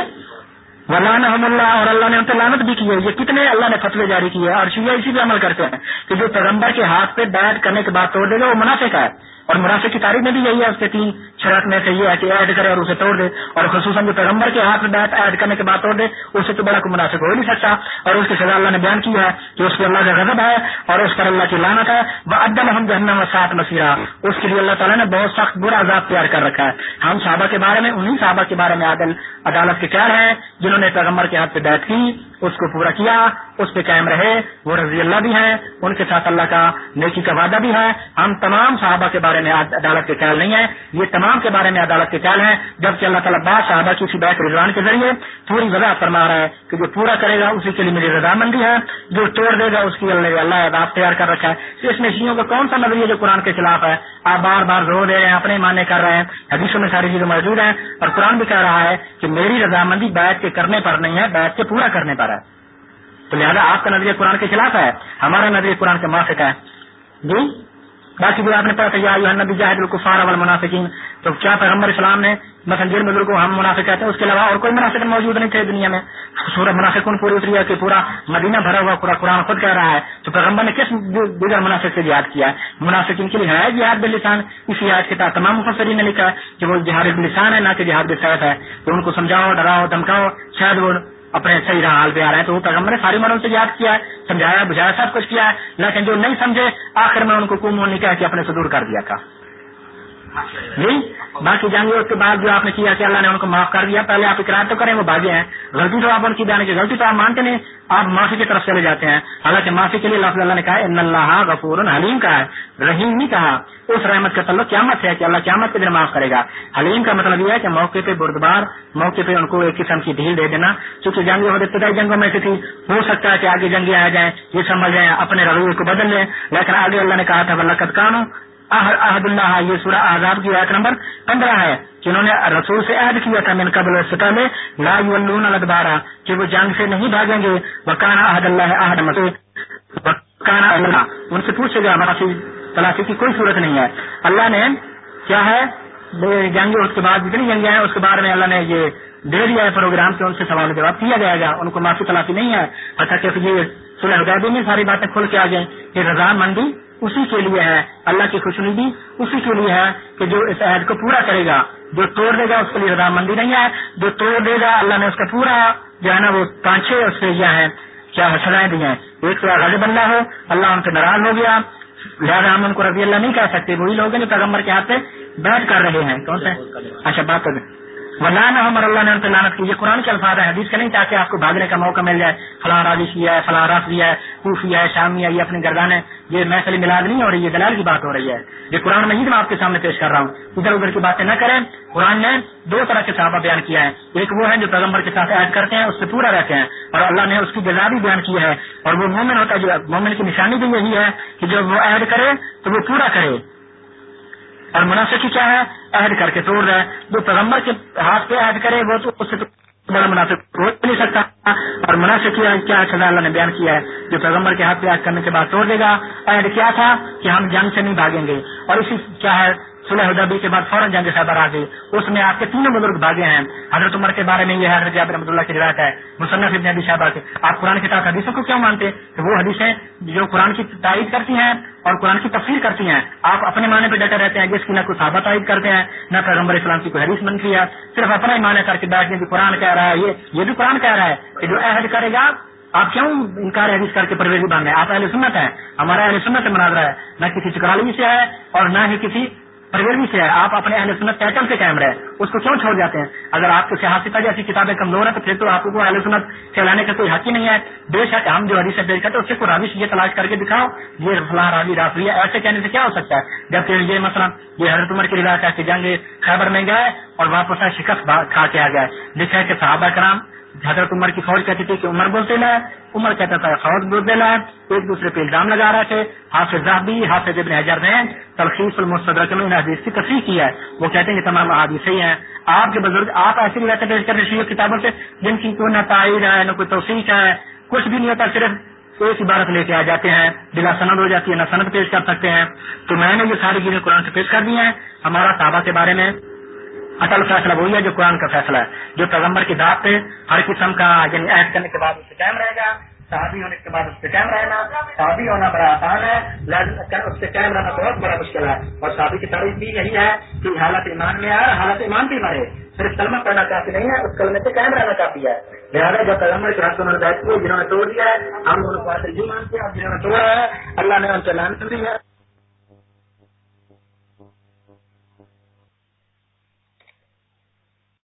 ولان اللہ اور اللہ نے ان پہ لانت بھی کی ہے۔ یہ کتنے اللہ نے فتوے جاری کیے اور شیعہ اسی پہ عمل کرتے ہیں کہ جو پیغمبر کے ہاتھ پہ بیٹھ کرنے کے بعد توڑ دے گا، وہ منافع کا ہے۔ اور منافع کی تاریخ میں بھی یہی ہے، اس کے تین شرط میں سے یہ ہے کہ ایڈ کرے اور اسے توڑ دے۔ اور خصوصاً جو پیغمبر کے ہاتھ میں بیٹھ ایڈ کرنے کے بعد توڑ دے، اس سے تو بڑا کوئی مناسب ہو نہیں سکتا۔ اور اس کی سزا اللہ نے بیان کی ہے کہ اس پہ اللہ کا غضب ہے اور اس پر اللہ کی لانت ہے۔ وہ ادب ہم جہنم و سات مسیرہ اس کے لیے اللہ تعالیٰ نے بہت سخت برا عذاب تیار کر رکھا ہے۔ ہم صحابہ کے بارے میں انہیں صحابہ کے بارے میں عادل عدالت کے چار ہیں جنہوں نے پیغمبر کے ہاتھ پہ بیٹھ کی، اس کو پورا کیا، اس پہ قائم رہے۔ وہ رضی اللہ بھی ہیں، ان کے ساتھ اللہ کا نیکی کا وعدہ بھی ہے۔ ہم تمام صحابہ کے بارے میں عدالت کے خیال نہیں ہے۔ یہ تمام کے بارے میں عدالت کے خیال ہیں، جبکہ اللہ تعالیٰ بعض صحابہ کی بیت رضوان کے ذریعے پوری وضاح فرما رہا ہے کہ جو پورا کرے گا، اسی کے لیے میری رضامندی ہے۔ جو توڑ دے گا، اس کی اللہ اللہ عذاب تیار کر رکھا ہے۔ اس میں شیوں کا کون سا نظریہ جو قرآن کے خلاف ہے؟ آپ بار بار رو دے رہے ہیں، اپنے معنی کر رہے ہیں۔ حدیثوں میں ساری چیزیں موجود ہیں، اور قرآن بھی کہہ رہا ہے کہ میری رضامندی بیٹھ کے کرنے پر نہیں ہے بیٹھ کے پورا کرنے پر ہے۔ تو لہٰذا آپ کا نظریہ قرآن کے خلاف ہے، ہمارا نظریہ قرآن کے موافق ہے۔ جی؟ باقی جو آپ نے پڑھا تھا نبی جاہد القفار اول منافقین تو کیا پیغمبر اسلام نے مثلا جن بزرگ کو ہم منافق کہتے ہیں؟ اس کے علاوہ اور کوئی منافق موجود نہیں تھے دنیا میں۔ سورہ منافق پوری اتری ہے کہ پورا مدینہ بھرا ہوا پورا قرآن خود کہہ رہا ہے۔ تو پیغمبر نے کس دیگر منافق سے جہاد کیا؟ ہے منافق ان کے لیے ہے جہاد بلسان اسی یاد کے تحت تمام مفسرین نے لکھا ہے کہ وہ جہاد بلسان ہے، نہ کہ جہاد بصیت ہے۔ تو ان کو سمجھاؤ، ڈراؤ، دھمکاؤ، شاید وہ اپنے صحیح حال پہ آ رہے ہیں تو وہ پیغمبر نے ساری مروں سے یاد کیا ہے، سمجھایا، بجھایا، سب کچھ کیا ہے لیکن جو نہیں سمجھے، آخر میں ان کو کم نہیں کہا کہ اپنے سے دور کر دیا تھا۔ جی باقی جانگے اس کے بعد جو آپ نے کیا کہ اللہ نے ان کو معاف کر دیا، پہلے آپ اقرار تو کریں، وہ باغے ہیں۔ غلطی تو آپ ان کی جانے کی غلطی تو آپ مانتے نہیں، آپ معافی کی طرف چلے جاتے ہیں۔ حالانکہ معافی کے لیے اللہ اللہ نے کہا، ان اللہ غفور حلیم کا ہے، رحیم نہیں کہا۔ اس رحمت کا تعلق قیامت ہے کہ اللہ قیامت کے دن معاف کرے گا۔ حلیم کا مطلب یہ ہے کہ موقع پہ بردبار، موقع پہ ان کو ایک قسم کی ڈھیل دے دینا۔ چونکہ جنگیں ہوتے ابتدائی جنگوں میں سے تھی ہو سکتا ہے کہ آگے جنگیں آ جائیں، یہ سمجھ جائیں، اپنے رویے کو بدل لیں۔ لیکن آگے اللہ نے کہا تھا اللہ کانو عہد اللہ، یہ سورہ آزاد کی آیت نمبر پندرہ ہے، جنہوں نے رسول سے عہد کیا تھا من قبل سے پہلے، لا یولون الادبارا کہ وہ جنگ سے نہیں بھاگیں گے، وکانا عہد اللہ عہد وکانا اللہ۔ ان سے پوچھے گا معافی تلافی کی کوئی صورت نہیں ہے۔ اللہ نے کیا ہے؟ جنگ اس کے بعد جتنی جنگیں ہیں، اس کے بارے میں اللہ نے یہ دے دیا ہے پروگرام کے، ان سے سوال جواب کیا جائے گا۔ ان کو معافی تلافی نہیں ہے۔ اچھا کہ یہ سلح حدیبی میں ساری باتیں کھل کے آ جائیں کہ رضا مندی اسی کے لیے ہے اللہ کی خوش اسی کے لیے ہے کہ جو اس عہد کو پورا کرے گا، جو توڑ دے گا، اس کے لیے رضامندی نہیں ہے۔ جو توڑ دے گا، اللہ نے اس کا پورا جو ہے نا وہ کانچے اس سے کیا ہے، کیا سزائیں دی ہیں۔ ایک تو غالب اللہ ہو، اللہ ان سے ناراض ہو گیا۔ لہٰذا ہم ان کو رضی اللہ نہیں کہہ سکتے، وہی لوگ ہیں جو پیغمبر کے ہاتھ پہ بیٹھ کر رہے ہیں۔ کون سے؟ اچھا بات کر ولانا ہم اللہ نے ان پہ لانت کی یہ قرآن کے الفاظ ہے حدیث کے نہیں، تاکہ آپ کو بھاگنے کا موقع مل جائے۔ فلاں راجش ہے، فلاں رفی ہے خوفی ہے، شامی ہے، یہ اپنی گردان ہے یہ محفل ملاد نہیں ہو رہی ہے دلال کی بات ہو رہی ہے۔ یہ قرآن مجید میں آپ کے سامنے پیش کر رہا ہوں۔ ادھر ادھر کی باتیں نہ کریں۔ قرآن نے دو طرح کے صحابہ بیان کیا ہے ایک وہ ہے جو پیغمبر کے ساتھ عہد کرتے ہیں، اس سے پورا رہتے ہیں۔ اور اللہ نے اس کی جزا بھی بیان کی ہے۔ اور وہ مومن ہوتا ہے جو، مومن کی نشانی بھی یہی ہے کہ جب وہ عہد کرے، تو وہ پورا کرے۔ اور مناسب کیا ہے؟ عہد کر کے توڑ رہا ہے۔ جو پیغمبر کے ہاتھ پہ عہد کرے وہ تو اس سے بڑا مناسب ہو نہیں سکتا۔ اور مناسب کیا کیا اللہ نے بیان کیا ہے۔ جو پیغمبر کے ہاتھ پہ عہد کرنے کے بعد توڑ دے گا۔ عہد کیا تھا؟ کہ ہم جنگ سے نہیں بھاگیں گے۔ اور اسی کیا ہے؟ صلح حدبی کے بعد فوراً جنگ خیبر آ گئی اس میں آپ کے تینوں بزرگ بھاگے ہیں۔ حضرت عمر کے بارے میں یہ حضرت جابر رحمۃ اللہ کی روایت ہے، مصنف ابن ابی صاحبہ کے آپ قرآن کے ساتھ حدیثوں کو کیوں مانتے؟ کہ وہ حدیثیں جو قرآن کی تائید کرتی ہیں اور قرآن کی تفسیر کرتی ہیں۔ آپ اپنے معنی پہ ڈٹے رہتے ہیں جس کی نہ کوئی صحابہ تائید کرتے ہیں، نہ پیغمبر اسلام کی کوئی حدیث منفی ہے۔ صرف اپنا ہی معنی کر کے بیٹھنے کی قرآن کہہ رہا ہے، یہ یہ بھی قرآن کہہ رہا ہے کہ جو عہد کرے گا، آپ کیوں انکار حدیث کر کے پرویزی بن رہے ہیں؟ آپ اہل سنت ہیں۔ ہمارا اہل سنت مناظرہ ہے۔ نہ کسی چکرالی سے ہے اور نہ ہی کسی پرویزی سے ہے؟ آپ اپنے اہل سنت پیٹرن سے قائم رہے اس کو کیوں چھوڑ جاتے ہیں؟ اگر آپ کو سیاستہ جیسی کتابیں کمزور ہیں تو پھر تو آپ کو اہل سنت چلانے کا کوئی حق ہی نہیں ہے۔ بے شک ہم جو حدیث پیش کرتے ہیں، اس سے کوئی راوش یہ تلاش کر کے دکھاؤ۔ یہ فلاں راوی رافی ہے، ایسے کہنے سے کیا ہو سکتا ہے؟ جبکہ یہ مسئلہ یہ حضرت عمر کی روایت ہے کہ جنگ خیبر میں گئے اور واپس شکست کھا کے آ گئے۔ لکھا ہے کہ صحابہ کرام حضرت عمر کی فوج کہتی تھی کہ عمر بولتے لا، عمر کہتا تھا فوج بولتے لا۔ ایک دوسرے پہ الزام لگا رہے تھے۔ حافظ زہبی، حافظ ابن حجر نے تلخیص المستدرک میں حدیث کی تصریح کی ہے۔ وہ کہتے ہیں کہ تمام حادث صحیح ہیں۔ آپ کے بزرگ، آپ ایسی روایتیں پیش کر رہے کتابوں سے جن کی کوئی نہ تائید ہے، نہ کوئی توثیق ہے، کچھ بھی نہیں ہوتا، صرف ایک عبارت لے کے آ جاتے ہیں۔ بلا سند ہو جاتی ہے، نہ سند پیش کر سکتے ہیں۔ تو میں نے یہ ساری چیزیں قرآن سے پیش کر دی ہیں۔ ہمارا صحابہ کے بارے میں اصل فیصلہ وہی ہے جو قرآن کا فیصلہ ہے۔ جو پیغمبر کی دعوت پہ ہر قسم کا یعنی عہد کرنے کے بعد اس پہ قائم رہے گا، صحابی ہونے کے بعد اس پہ قائم رہنا صحابی ہونا بڑا آسان ہے اچھا اس پہ قائم رہنا بہت بڑا مشکل ہے۔ اور صحابی کی تعریف بھی یہی ہے کہ حالت ایمان میں آئے حالت ایمان بھی مرے۔ صرف کلمہ پڑھنا کافی نہیں ہے، اس کلمے سے قائم رہنا کافی ہے۔ لہٰذا جب پیغمبر کے راستے نے جنہوں نے توڑ دیا ہے، ہم دونوں کو یہ مانتے ہیں جنہوں نے توڑا ہے، اللہ نے ان سے لان دی ہے۔